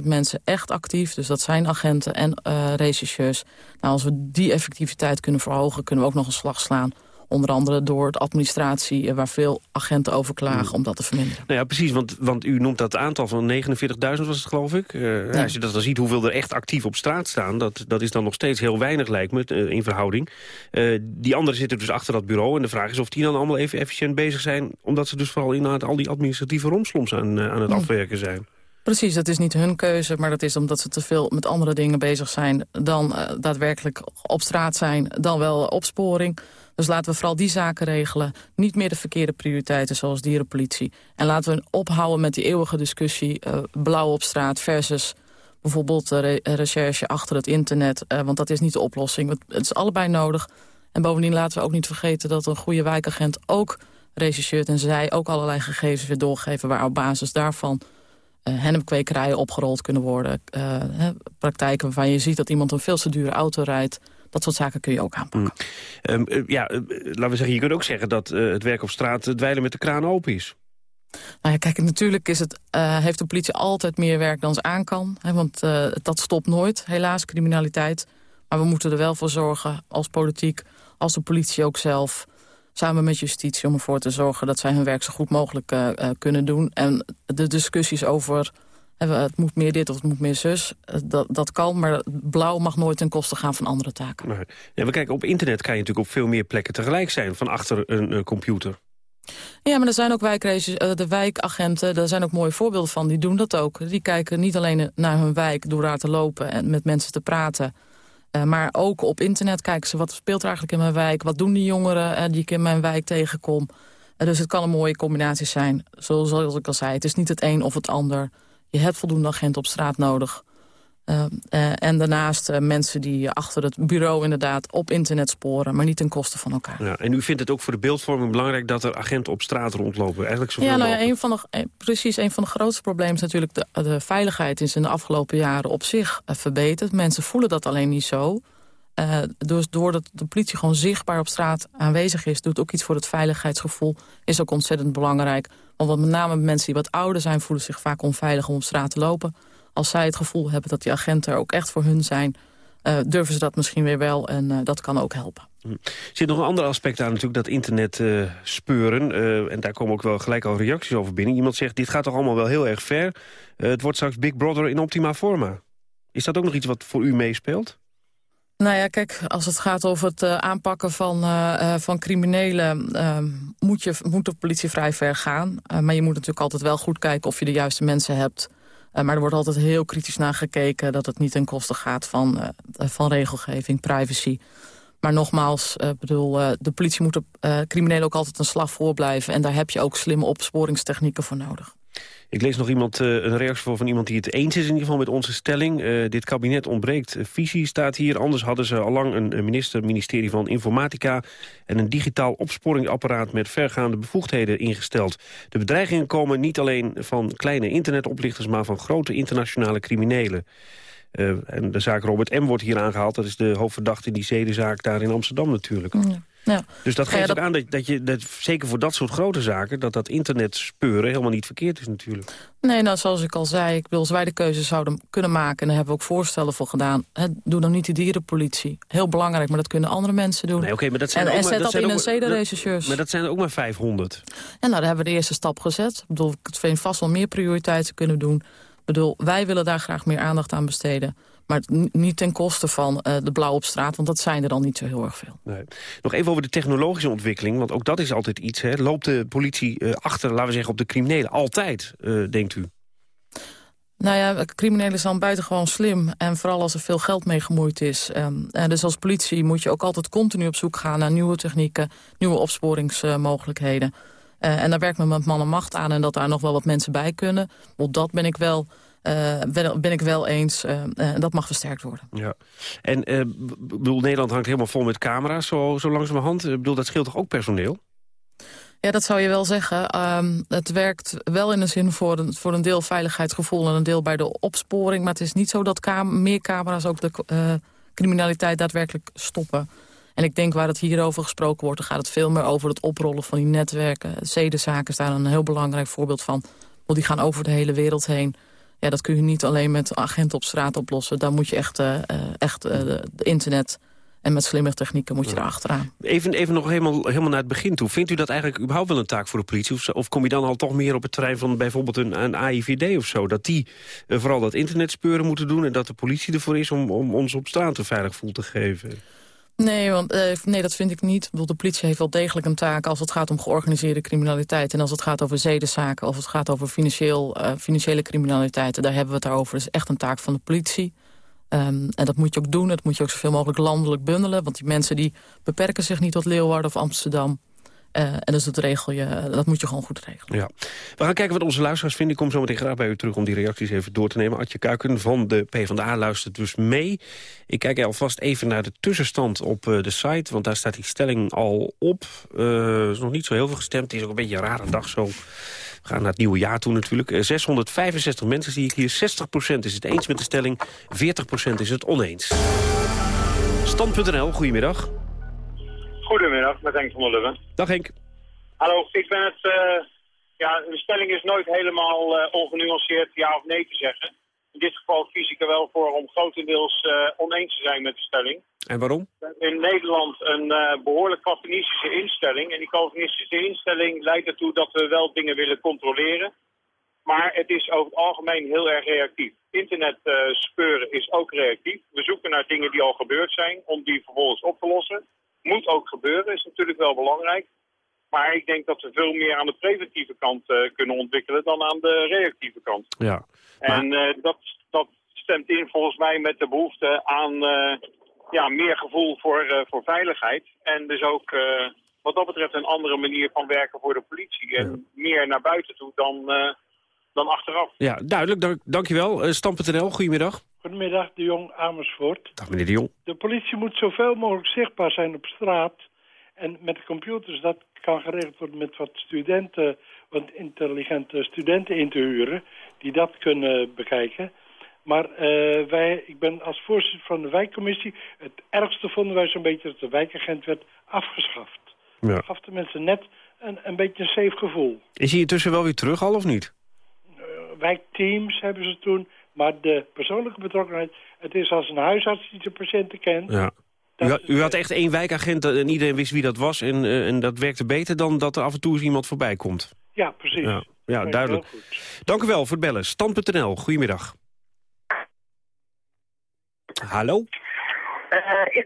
15.000 mensen echt actief. Dus dat zijn agenten en uh, regisseurs. Nou, als we die effectiviteit kunnen verhogen... kunnen we ook nog een slag slaan. Onder andere door de administratie eh, waar veel agenten over klagen Hmm. om dat te verminderen. Nou ja, precies, want, want u noemt dat aantal van 49.000 was het geloof ik. Uh, ja. Als je dat dan ziet hoeveel er echt actief op straat staan... dat, dat is dan nog steeds heel weinig lijkt me uh, in verhouding. Uh, die anderen zitten dus achter dat bureau. En de vraag is of die dan allemaal even efficiënt bezig zijn... omdat ze dus vooral inderdaad al die administratieve romsloms aan, aan het Hmm. afwerken zijn. Precies, dat is niet hun keuze, maar dat is omdat ze te veel met andere dingen bezig zijn... dan uh, daadwerkelijk op straat zijn, dan wel opsporing. Dus laten we vooral die zaken regelen. Niet meer de verkeerde prioriteiten zoals dierenpolitie. En laten we ophouden met die eeuwige discussie... Uh, blauw op straat versus bijvoorbeeld re recherche achter het internet. Uh, want dat is niet de oplossing. Het is allebei nodig. En bovendien laten we ook niet vergeten dat een goede wijkagent ook rechercheert... en zij ook allerlei gegevens weer doorgeven waar op basis daarvan uh, hennepkwekerijen opgerold kunnen worden. Praktijken waarvan je ziet dat iemand een veel te dure auto rijdt. Dat soort zaken kun je ook aanpakken. Mm. Um, uh, ja, laten we zeggen, je kunt ook zeggen dat het werk op straat het dweilen met de kraan open is. Nou ja, kijk, natuurlijk is het, heeft de politie altijd meer werk dan ze aan kan. Hè, want dat stopt nooit, helaas, criminaliteit. Maar we moeten er wel voor zorgen, als politiek, als de politie ook zelf samen met justitie om ervoor te zorgen dat zij hun werk zo goed mogelijk uh, kunnen doen. En de discussies over het moet meer dit of het moet meer zus, dat, dat kan. Maar blauw mag nooit ten koste gaan van andere taken. Nee. Ja, we kijken op internet kan je natuurlijk op veel meer plekken tegelijk zijn van achter een computer. Ja, maar er zijn ook de wijkagenten, daar zijn ook mooie voorbeelden van, die doen dat ook. Die kijken niet alleen naar hun wijk door daar te lopen en met mensen te praten... Uh, maar ook op internet kijken ze wat speelt er eigenlijk in mijn wijk. Wat doen die jongeren uh, die ik in mijn wijk tegenkom. Uh, dus het kan een mooie combinatie zijn. Zoals ik al zei, het is niet het een of het ander. Je hebt voldoende agenten op straat nodig. en daarnaast mensen die achter het bureau inderdaad op internet sporen... maar niet ten koste van elkaar. Ja, en u vindt het ook voor de beeldvorming belangrijk... dat er agenten op straat rondlopen? Eigenlijk ja, nou ja, een van de, precies. Een van de grootste problemen is natuurlijk... de, de veiligheid is in de afgelopen jaren op zich verbeterd. Mensen voelen dat alleen niet zo. Uh, dus doordat de politie gewoon zichtbaar op straat aanwezig is... doet ook iets voor het veiligheidsgevoel. Is ook ontzettend belangrijk. Want met name mensen die wat ouder zijn... voelen zich vaak onveilig om op straat te lopen. Als zij het gevoel hebben dat die agenten er ook echt voor hun zijn... Uh, durven ze dat misschien weer wel en uh, dat kan ook helpen. Er zit nog een ander aspect aan natuurlijk, dat internet speuren. en daar komen ook wel gelijk al reacties over binnen. Iemand zegt, dit gaat toch allemaal wel heel erg ver. het wordt straks Big Brother in optima forma. Is dat ook nog iets wat voor u meespeelt? Nou ja, kijk, als het gaat over het uh, aanpakken van, uh, van criminelen... Uh, moet, je, moet de politie vrij ver gaan. Eh, maar je moet natuurlijk altijd wel goed kijken of je de juiste mensen hebt. Eh, maar er wordt altijd heel kritisch naar gekeken... dat het niet ten koste gaat van, van regelgeving, privacy. Maar nogmaals, bedoel, de politie moet de criminelen ook altijd een slag voor blijven. En daar heb je ook slimme opsporingstechnieken voor nodig. Ik lees nog iemand, uh, een reactie voor van iemand die het eens is in ieder geval met onze stelling. Uh, dit kabinet ontbreekt visie, staat hier. Anders hadden ze al lang een, minister, ministerie van Informatica... en een digitaal opsporingsapparaat met vergaande bevoegdheden ingesteld. De bedreigingen komen niet alleen van kleine internetoplichters... maar van grote internationale criminelen. Eh, en de zaak Robert M. wordt hier aangehaald. Dat is de hoofdverdachte in die zedenzaak daar in Amsterdam natuurlijk. Ja. Dus dat Ja, geeft dat- ook aan dat, dat je, dat, zeker voor dat soort grote zaken... dat dat internet speuren helemaal niet verkeerd is natuurlijk. Nee, nou, zoals ik al zei, ik wil, als wij de keuze zouden kunnen maken... en daar hebben we ook voorstellen voor gedaan... Doe dan niet de dierenpolitie. Heel belangrijk, maar dat kunnen andere mensen doen. Nee, oké, maar dat zijn en, ook en maar- zet dat in ook een zedenrechercheurs. Maar dat zijn er ook maar 500. En nou, daar hebben we de eerste stap gezet. Ik bedoel, ik vind vast wel meer prioriteiten kunnen doen. Ik bedoel, wij willen daar graag meer aandacht aan besteden. Maar niet ten koste van eh, de blauw op straat, want dat zijn er dan niet zo heel erg veel. Nee. Nog even over de technologische ontwikkeling, want ook dat is altijd iets. Hè. Loopt de politie eh, achter, laten we zeggen, op de criminelen? Altijd, eh, denkt u? Nou ja, criminelen zijn buitengewoon slim. En vooral als er veel geld mee gemoeid is. Ehm, en dus als politie moet je ook altijd continu op zoek gaan... naar nieuwe technieken, nieuwe opsporingsmogelijkheden. En daar werkt men met man en macht aan. En dat daar nog wel wat mensen bij kunnen. Want dat ben ik wel, eh, ben, ik wel eens. eh, en dat mag versterkt worden. Ja. En eh, bedoel, Nederland hangt helemaal vol met camera's, zo, zo langzamerhand. Ik bedoel, dat scheelt toch ook personeel? Ja, dat zou je wel zeggen. Ehm, het werkt wel in de zin voor een, voor een deel veiligheidsgevoel... en een deel bij de opsporing. Maar het is niet zo dat meer camera's ook de eh, criminaliteit daadwerkelijk stoppen. En ik denk waar het hier over gesproken wordt... dan gaat het veel meer over het oprollen van die netwerken. Zedenzaken is daar een heel belangrijk voorbeeld van. Want die gaan over de hele wereld heen. Ja, dat kun je niet alleen met agenten op straat oplossen. Daar moet je echt, eh, eh, echt eh, de internet... en met slimme technieken moet je er achteraan. Even, even nog helemaal, helemaal naar het begin toe. Vindt u dat eigenlijk überhaupt wel een taak voor de politie? Of, of kom je dan al toch meer op het terrein van bijvoorbeeld een, een AIVD of zo? Dat die vooral dat internetspeuren moeten doen... en dat de politie ervoor is om, om ons op straat een veilig gevoel te geven? Nee, want, eh, nee, dat vind ik niet. Ik bedoel, de politie heeft wel degelijk een taak als het gaat om georganiseerde criminaliteit. En als het gaat over zedenzaken of het gaat over financieel, eh, financiële criminaliteit. Daar hebben we het over. Dat is echt een taak van de politie. Ehm, en dat moet je ook doen. Dat moet je ook zoveel mogelijk landelijk bundelen. Want die mensen die beperken zich niet tot Leeuwarden of Amsterdam. Eh, en dus dat, regel je, dat moet je gewoon goed regelen. Ja. We gaan kijken wat onze luisteraars vinden. Ik kom zo meteen graag bij u terug om die reacties even door te nemen. Adje Kuiken van de PvdA luistert dus mee. Ik kijk alvast even naar de tussenstand op eh, de site. Want daar staat die stelling al op. Eh, Er is nog niet zo heel veel gestemd. Het is ook een beetje een rare dag zo. We gaan naar het nieuwe jaar toe natuurlijk. Eh, 665 mensen zie ik hier. 60% is het eens met de stelling. 40% is het oneens. Stand.nl, goedemiddag. Goedemiddag, met Henk van der Lubbe. Dag Henk. Hallo, ik ben het... eh, ja, de stelling is nooit helemaal eh, ongenuanceerd ja of nee te zeggen. In dit geval kies ik er wel voor om grotendeels eh, oneens te zijn met de stelling. En waarom? We hebben in Nederland een eh, behoorlijk Calvinistische instelling. En die Calvinistische instelling leidt ertoe dat we wel dingen willen controleren. Maar het is over het algemeen heel erg reactief. Internet speuren is ook reactief. We zoeken naar dingen die al gebeurd zijn om die vervolgens op te lossen. Moet ook gebeuren, is natuurlijk wel belangrijk. Maar ik denk dat we veel meer aan de preventieve kant eh, kunnen ontwikkelen dan aan de reactieve kant. Ja. En eh, dat, dat stemt in volgens mij met de behoefte aan eh, ja, meer gevoel voor, voor veiligheid. En dus ook wat dat betreft een andere manier van werken voor de politie. En meer naar buiten toe dan, dan achteraf. Ja, duidelijk. Dank, dankjewel. Stam.nl, goedemiddag. Goedemiddag, de Jong Amersfoort. Dag meneer de Jong. De politie moet zoveel mogelijk zichtbaar zijn op straat. En met de computers, dat kan geregeld worden met wat studenten, wat intelligente studenten in te huren, die dat kunnen bekijken. Maar eh, wij, ik ben als voorzitter van de wijkcommissie, het ergste vonden wij zo'n beetje dat de wijkagent werd afgeschaft. Ja. Dat gaf de mensen net een, een beetje een safe gevoel. Is hij intussen wel weer terug al of niet? wijkteams hebben ze toen. Maar de persoonlijke betrokkenheid, het is als een huisarts die de patiënten kent. Ja. U had, u had echt één wijkagent en iedereen wist wie dat was. En, uh, en dat werkte beter dan dat er af en toe eens iemand voorbij komt. Ja, precies. Ja, ja duidelijk. Dank u wel voor het bellen. Stand.nl, goedemiddag. Hallo? Uh,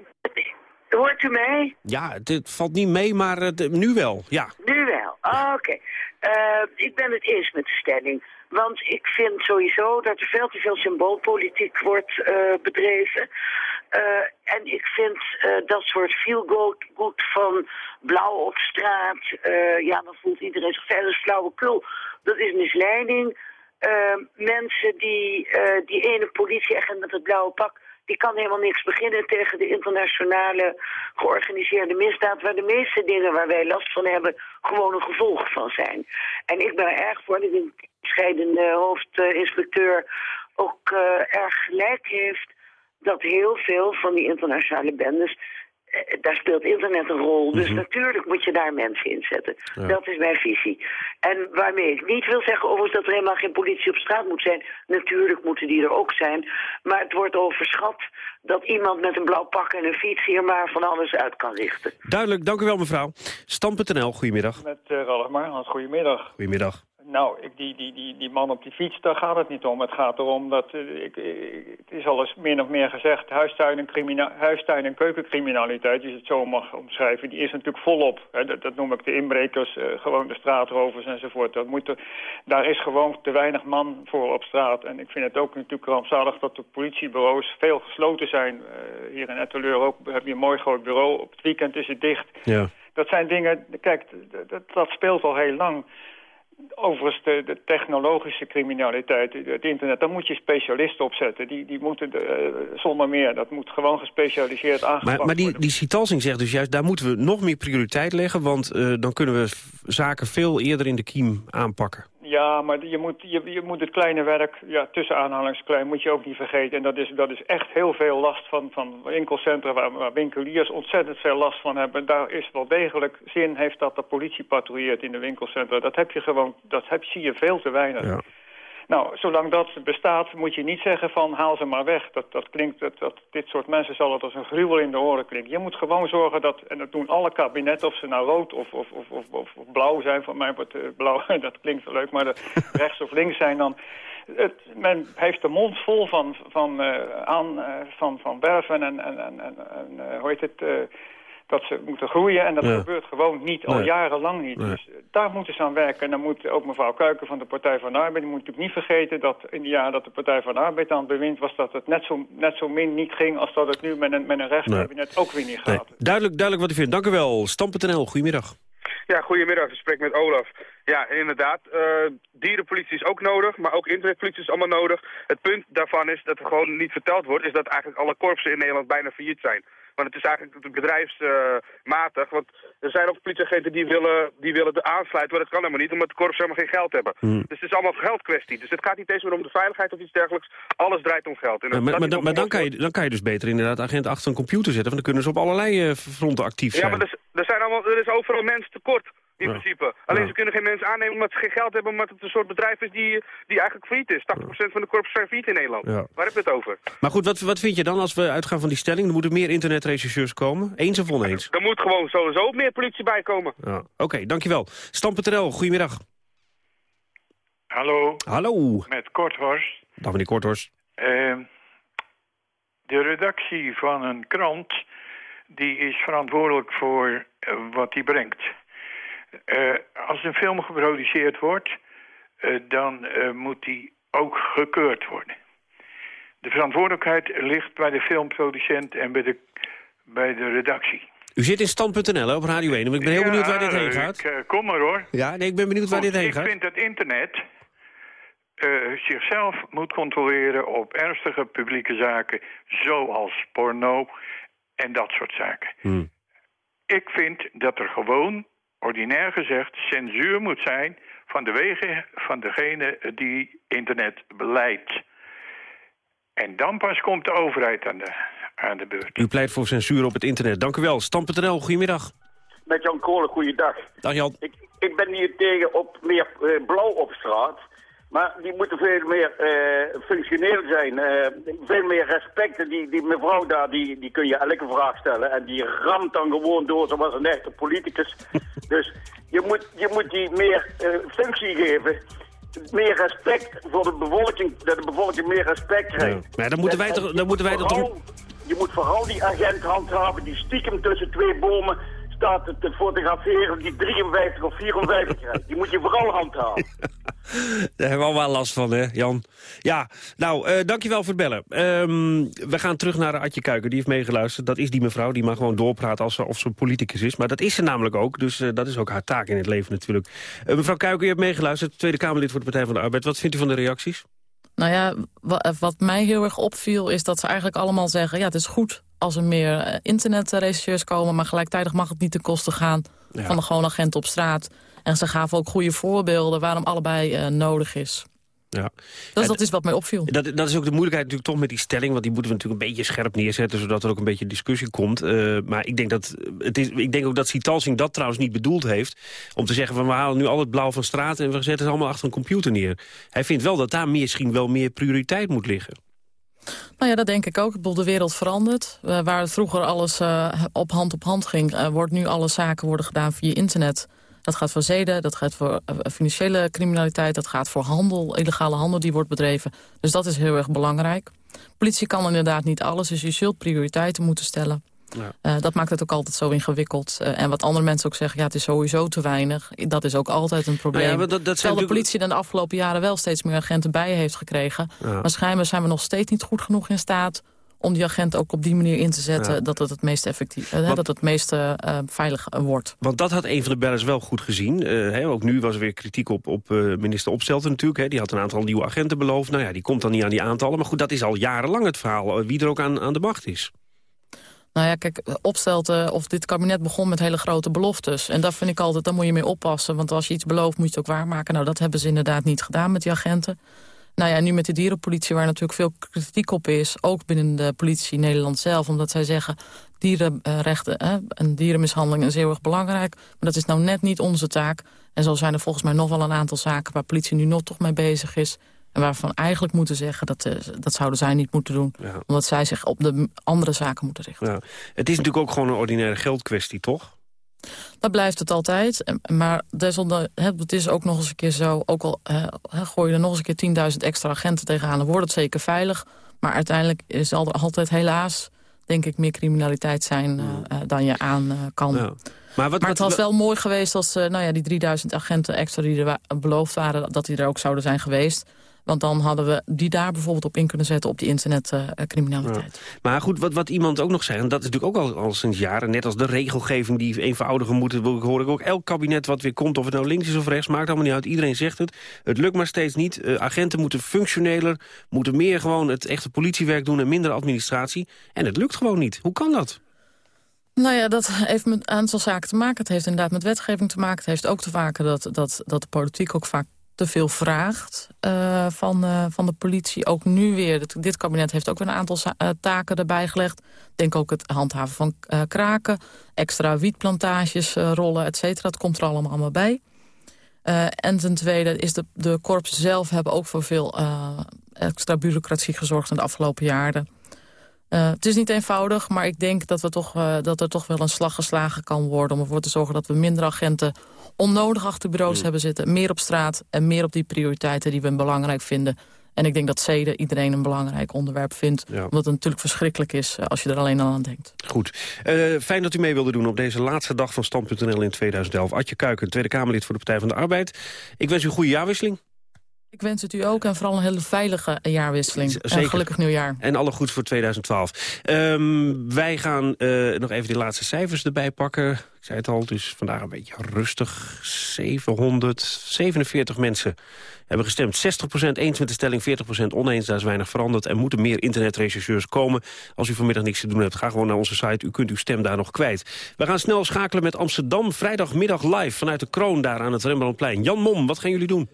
hoort u mij? Ja, het, het valt niet mee, maar uh, nu wel, ja. Nu wel, oh, oké. Okay. Uh, ik ben het eens met de stelling. Want ik vind sowieso dat er veel te veel symboolpolitiek wordt uh, bedreven. Uh, en ik vind dat soort feel-good van blauw op straat... ja, dan voelt iedereen zich veilig flauwekul. Dat is misleiding. mensen die die ene politieagent met het blauwe pak... die kan helemaal niks beginnen tegen de internationale georganiseerde misdaad... waar de meeste dingen waar wij last van hebben gewoon een gevolg van zijn. En ik ben er erg voor dat een scheidende hoofdinspecteur ook eh, erg gelijk heeft... dat heel veel van die internationale bendes daar speelt internet een rol. Dus natuurlijk moet je daar mensen in zetten. Ja. Dat is mijn visie. En waarmee ik niet wil zeggen overigens dat er helemaal geen politie op straat moet zijn. Natuurlijk moeten die er ook zijn. Maar het wordt overschat dat iemand met een blauw pak en een fiets hier maar van alles uit kan richten. Duidelijk, dank u wel mevrouw. Stam.nl, goedemiddag. Met uh, Ralf Marhans, goedemiddag. Goedemiddag. Nou, ik, die, die, die, die man op die fiets, daar gaat het niet om. Het gaat erom dat, uh, ik, het is al eens min of meer gezegd... huistuin- en, huistuin en keukencriminaliteit, als je het zo mag omschrijven... die is natuurlijk volop. Hè. Dat, dat noem ik de inbrekers, uh, gewoon de straatrovers enzovoort. Dat moet er, daar is gewoon te weinig man voor op straat. En ik vind het ook natuurlijk rampzalig dat de politiebureaus veel gesloten zijn. Uh, hier in Etteleur ook heb je een mooi groot bureau. Op het weekend is het dicht. Ja. Dat zijn dingen, kijk, dat, dat speelt al heel lang... Overigens, de, de, technologische criminaliteit, het internet, daar moet je specialisten op zetten. Die, die moeten de, uh, zonder meer, dat moet gewoon gespecialiseerd aangepakt Maar, maar die, worden. die Citalsing zegt dus juist, daar moeten we nog meer prioriteit leggen... want uh, dan kunnen we zaken veel eerder in de kiem aanpakken. Ja, maar je moet, je, je moet het kleine werk, ja, tussen aanhalingsklein, moet je ook niet vergeten. En dat is, dat is echt heel veel last van, van winkelcentra waar, waar winkeliers ontzettend veel last van hebben. Daar is wel degelijk zin, heeft dat de politie patrouilleert in de winkelcentra. Dat heb je gewoon, dat heb, zie je veel te weinig. Nou, zolang dat bestaat, moet je niet zeggen van haal ze maar weg. Dat, dat klinkt, dat, dat, dit soort mensen zal het als een gruwel in de oren klinken. Je moet gewoon zorgen dat, en dat doen alle kabinetten, of ze nou rood of, of, of, of, of blauw zijn, van mij wordt uh, blauw, dat klinkt wel leuk, maar de, rechts of links zijn dan... Het, men heeft de mond vol van, van, uh, aan, uh, van, van werven en, en, en, en uh, hoe heet het dat ze moeten groeien. En dat Ja. gebeurt gewoon niet, al Nee. jarenlang niet. Nee. Dus daar moeten ze aan werken. En dan moet ook mevrouw Kuiken van de Partij van de Arbeid... die moet natuurlijk niet vergeten dat in de jaren dat de Partij van de Arbeid aan het bewind was... dat het net zo, net zo min niet ging als dat het nu met een, met een rechtskabinet ook weer niet Nee. gaat. Duidelijk, duidelijk wat u vindt. Dank u wel. Stam.nl, goedemiddag. Ja, goedemiddag. Ik spreek met Olaf. Ja, inderdaad. eh, dierenpolitie is ook nodig, maar ook internetpolitie is allemaal nodig. Het punt daarvan is dat er gewoon niet verteld wordt... is dat eigenlijk alle korpsen in Nederland bijna failliet zijn. Want het is eigenlijk bedrijfsmatig. want er zijn ook politieagenten die willen, die willen de aansluiten, maar dat kan helemaal niet, omdat de korps helemaal geen geld hebben. Hmm. Dus het is allemaal een geldkwestie. Dus het gaat niet eens meer om de veiligheid of iets dergelijks. Alles draait om geld. En Ja, maar dan, maar kan je, dan kan je dus beter inderdaad agent achter een computer zetten... want dan kunnen ze op allerlei eh, fronten actief Ja, zijn. maar er, er, zijn allemaal, er is overal mensen tekort. In Ja. principe. Alleen Ja. ze kunnen geen mensen aannemen omdat ze geen geld hebben, omdat het een soort bedrijf is die, die eigenlijk failliet is. 80% van de korps zijn failliet in Nederland. Ja. Waar heb je het over? Maar goed, wat, wat vind je dan als we uitgaan van die stelling? Er moeten meer internetrechercheurs komen. Eens of oneens? Er moet gewoon sowieso meer politie bij komen. Ja. Oké, dankjewel. Stam.nl, goedemiddag. Hallo, Hallo. met Korthorst. Dag meneer Korthorst. Eh, de redactie van een krant die is verantwoordelijk voor eh, wat die brengt. Eh, als een film geproduceerd wordt, eh, dan eh, moet die ook gekeurd worden. De verantwoordelijkheid ligt bij de filmproducent en bij de, bij de redactie. U zit in stand.nl op Radio 1. Ik ben heel benieuwd waar dit heen gaat. ik, kom maar hoor. Ja, nee, ik ben benieuwd waar dit heen ik gaat. vind dat internet zichzelf moet controleren op ernstige publieke zaken... zoals porno en dat soort zaken. Hmm. Ik vind dat er gewoon, ordinair gezegd, censuur moet zijn... van de wegen van degene die internet beleidt. En dan pas komt de overheid aan de, aan de beurt. U pleit voor censuur op het internet. Dank u wel. Stam.nl, goedemiddag. Met Jan Kolen, goeiedag. Dag Jan. Ik, ik ben hier tegen op meer eh, blauw op straat. Maar die moeten veel meer eh, functioneel zijn. eh, veel meer respect. Die, die mevrouw daar, die, die kun je elke vraag stellen. En die ramt dan gewoon door zoals een echte politicus. dus je moet, je moet die meer eh, functie geven. Meer respect voor de bevolking. Dat de bevolking meer respect krijgt. Maar dan moeten wij En- toch... Dan moeten wij moet toch... vooral- Je moet vooral die agent handhaven die stiekem tussen twee bomen staat te- te fotograferen die 53 of 54 rijdt. Die moet je vooral handhaven. Daar hebben we allemaal last van, hè, Jan? Ja, nou, eh dankjewel voor het bellen. Ehm, we gaan terug naar Adje Kuiken, die heeft meegeluisterd. Dat is die mevrouw, die mag gewoon doorpraten als ze, of ze politicus is. Maar dat is ze namelijk ook, dus eh, dat is ook haar taak in het leven natuurlijk. Eh, mevrouw Kuiken, u hebt meegeluisterd, Tweede Kamerlid voor de Partij van de Arbeid. Wat vindt u van de reacties? Nou ja, wa- wat mij heel erg opviel is dat ze eigenlijk allemaal zeggen... ja, het is goed als er meer eh, internetregisseurs komen... maar gelijktijdig mag het niet ten koste gaan Ja. van de gewone agent op straat. En ze gaven ook goede voorbeelden waarom allebei eh, nodig is. Ja. Dus dat is wat mij opviel. Dat, dat is ook de moeilijkheid natuurlijk toch met die stelling... want die moeten we natuurlijk een beetje scherp neerzetten... zodat er ook een beetje discussie komt. Eh, maar ik denk, dat, het is, ik denk ook dat Sitalsing dat trouwens niet bedoeld heeft... om te zeggen van we halen nu al het blauw van straat... en we zetten het allemaal achter een computer neer. Hij vindt wel dat daar misschien wel meer prioriteit moet liggen. Nou ja, dat denk ik ook. Ik bedoel, de wereld verandert. Eh, waar vroeger alles eh, op hand op hand ging... wordt nu alle zaken worden gedaan via internet. Dat gaat voor zeden, dat gaat voor eh, financiële criminaliteit... dat gaat voor handel, illegale handel die wordt bedreven. Dus dat is heel erg belangrijk. Politie kan inderdaad niet alles, dus je zult prioriteiten moeten stellen. Ja. Eh, dat maakt het ook altijd zo ingewikkeld. Eh, en wat andere mensen ook zeggen, ja, het is sowieso te weinig. Dat is ook altijd een probleem. Nou ja, dat- Terwijl de politie dan de afgelopen jaren wel steeds meer agenten bij heeft gekregen. Ja. Maar schijnbaar zijn we nog steeds niet goed genoeg in staat om die agent ook op die manier in te zetten... Ja. dat het het meest effectief, eh, Want- dat het meest eh, eh, veilig wordt. Want dat had een van de bellers wel goed gezien. Hè, ook nu was er weer kritiek op, op minister Opstelten natuurlijk. Hè. Die had een aantal nieuwe agenten beloofd. Nou ja, die komt dan niet aan die aantallen. Maar goed, dat is al jarenlang het verhaal. Wie er ook aan, aan de macht is. Nou ja, kijk, opstelten of dit kabinet begon met hele grote beloftes. En daar vind ik altijd, daar moet je mee oppassen. Want als je iets belooft, moet je het ook waarmaken. Nou, dat hebben ze inderdaad niet gedaan met die agenten. Nou ja, nu met de dierenpolitie, waar natuurlijk veel kritiek op is... ook binnen de politie in Nederland zelf, omdat zij zeggen... dierenrechten hè, en dierenmishandeling is heel erg belangrijk... maar dat is nou net niet onze taak. En zo zijn er volgens mij nog wel een aantal zaken... waar politie nu nog toch mee bezig is... en waarvan eigenlijk moeten zeggen, dat, eh, dat zouden zij niet moeten doen. Ja. Omdat zij zich op de andere zaken moeten richten. Ja. Het is natuurlijk ook gewoon een ordinaire geldkwestie, toch? Dat blijft het altijd. Maar desondanks, het is ook nog eens een keer zo... ook al gooi je er nog eens een keer 10.000 extra agenten tegenaan... dan wordt het zeker veilig. Maar uiteindelijk zal er altijd helaas, denk ik... meer criminaliteit zijn eh, eh, dan je aan eh, kan. Ja. Maar, wat, maar het wat- was wel mooi geweest als nou ja, die 3000 agenten extra die er wa- beloofd waren... dat die er ook zouden zijn geweest. Want dan hadden we die daar bijvoorbeeld op in kunnen zetten... op die internetcriminaliteit. Maar goed, wat, wat iemand ook nog zei, en dat is natuurlijk ook al, al sinds jaren... net als de regelgeving die eenvoudiger moet, hoor ik ook elk kabinet wat weer komt... of het nou links is of rechts, maakt allemaal niet uit. Iedereen zegt het. Het lukt maar steeds niet. Eh, agenten moeten functioneler, moeten meer gewoon het echte politiewerk doen... en minder administratie. En het lukt gewoon niet. Hoe kan dat? Nou ja, dat heeft met een aantal zaken te maken. Het heeft inderdaad met wetgeving te maken. Het heeft ook te maken dat, dat, dat de politiek ook vaak te veel vraagt eh, van, eh, van de politie. Ook nu weer, dit, kabinet heeft ook weer een aantal eh, taken erbij gelegd. Denk ook het handhaven van kraken, extra wietplantages rollen, et cetera. Dat komt er allemaal, allemaal bij. En ten tweede is de, de korps zelf hebben ook voor veel extra bureaucratie gezorgd in de afgelopen jaren. Eh, het is niet eenvoudig, maar ik denk dat, we toch, eh, dat er toch wel een slag geslagen kan worden... om ervoor te zorgen dat we minder agenten onnodig achter bureaus hebben zitten. Meer op straat en meer op die prioriteiten die we belangrijk vinden. En ik denk dat zeden iedereen een belangrijk onderwerp vindt. Ja. Omdat het natuurlijk verschrikkelijk is eh, als je er alleen al aan denkt. Goed. Fijn dat u mee wilde doen op deze laatste dag van Stand.nl in 2011. Adje Kuiken, Tweede Kamerlid voor de Partij van de Arbeid. Ik wens u een goede jaarwisseling. Ik wens het u ook en vooral een hele veilige jaarwisseling. En Zeker. gelukkig nieuwjaar. En alle goeds voor 2012. Ehm, wij gaan eh, nog even de laatste cijfers erbij pakken. Ik zei het al, het is vandaag een beetje rustig. 747 mensen hebben gestemd. 60% eens met de stelling, 40% oneens. Daar is weinig veranderd. Er moeten meer internetrechercheurs komen. Als u vanmiddag niks te doen hebt, ga gewoon naar onze site. U kunt uw stem daar nog kwijt. We gaan snel schakelen met Amsterdam. Vrijdagmiddag live vanuit de Kroon daar aan het Rembrandtplein. Jan Mom, wat gaan jullie doen?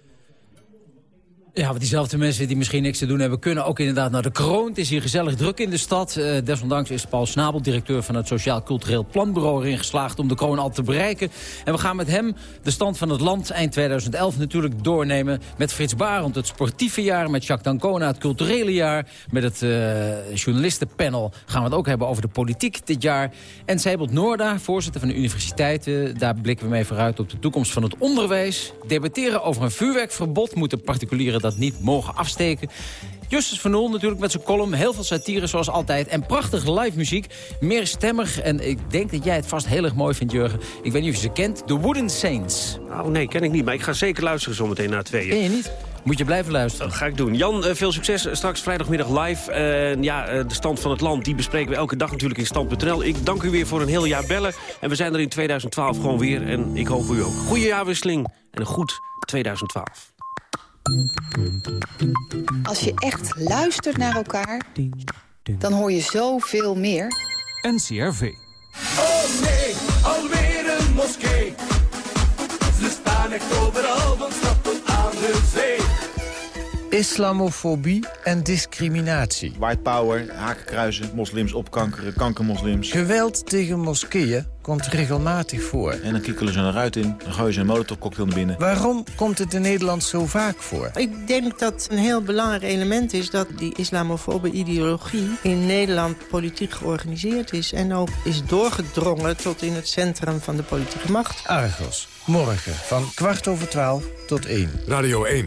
Ja, want diezelfde mensen die misschien niks te doen hebben... kunnen ook inderdaad naar de kroon. Het is hier gezellig druk in de stad. Eh, desondanks is Paul Snabel, directeur van het Sociaal Cultureel Planbureau... erin geslaagd om de kroon al te bereiken. En we gaan met hem de stand van het land eind 2011 natuurlijk doornemen... met Frits Barend, het sportieve jaar... met Jacques Dancona, het culturele jaar... met het eh, journalistenpanel gaan we het ook hebben over de politiek dit jaar. En Seibold Noorda, voorzitter van de universiteiten... daar blikken we mee vooruit op de toekomst van het onderwijs. Debatteren over een vuurwerkverbod moeten particulieren dat niet mogen afsteken. Justus van Oel natuurlijk met zijn column. Heel veel satire zoals altijd. En prachtige live muziek. Meer stemmig. En ik denk dat jij het vast heel erg mooi vindt, Jurgen. Ik weet niet of je ze kent. The Wooden Saints. Oh nee, ken ik niet. Maar ik ga zeker luisteren zometeen na tweeën. Ken je niet? Moet je blijven luisteren. Dat ga ik doen. Jan, eh, veel succes. Straks vrijdagmiddag live. En ja, eh, de stand van het land, die bespreken we elke dag natuurlijk in stand.nl. Ik dank u weer voor een heel jaar bellen. En we zijn er in 2012 gewoon weer. En ik hoop u ook. Goeie jaarwisseling en een goed 2012. Als je echt luistert naar elkaar, dan hoor je zoveel meer. NCRV. Oh nee, alweer een moskee. Ze staan echt overal, van tot aan de zee. Islamofobie en discriminatie. White power, hakenkruizen, moslims opkankeren, kankermoslims. Geweld tegen moskeeën komt regelmatig voor. En dan kikkelen ze een ruit in, dan gooien ze een molotovcocktail naar binnen. Waarom komt het in Nederland zo vaak voor? Ik denk dat een heel belangrijk element is dat die islamofobe ideologie in Nederland politiek georganiseerd is. En ook is doorgedrongen tot in het centrum van de politieke macht. Argos, morgen van kwart over twaalf tot één. Radio 1,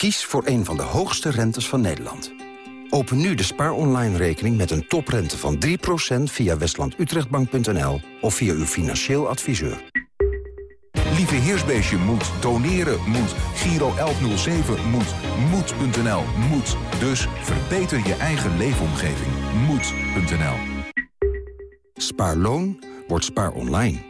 Kies voor een van de hoogste rentes van Nederland. Open nu de Spaar Online rekening met een toprente van 3% via westlandutrechtbank.nl of via uw financieel adviseur. Lieve Heersbeestje moet, doneren moet, Giro 1107 moet, moed.nl moet. Dus verbeter je eigen leefomgeving. Moed.nl Spaarloon wordt Spaar Online.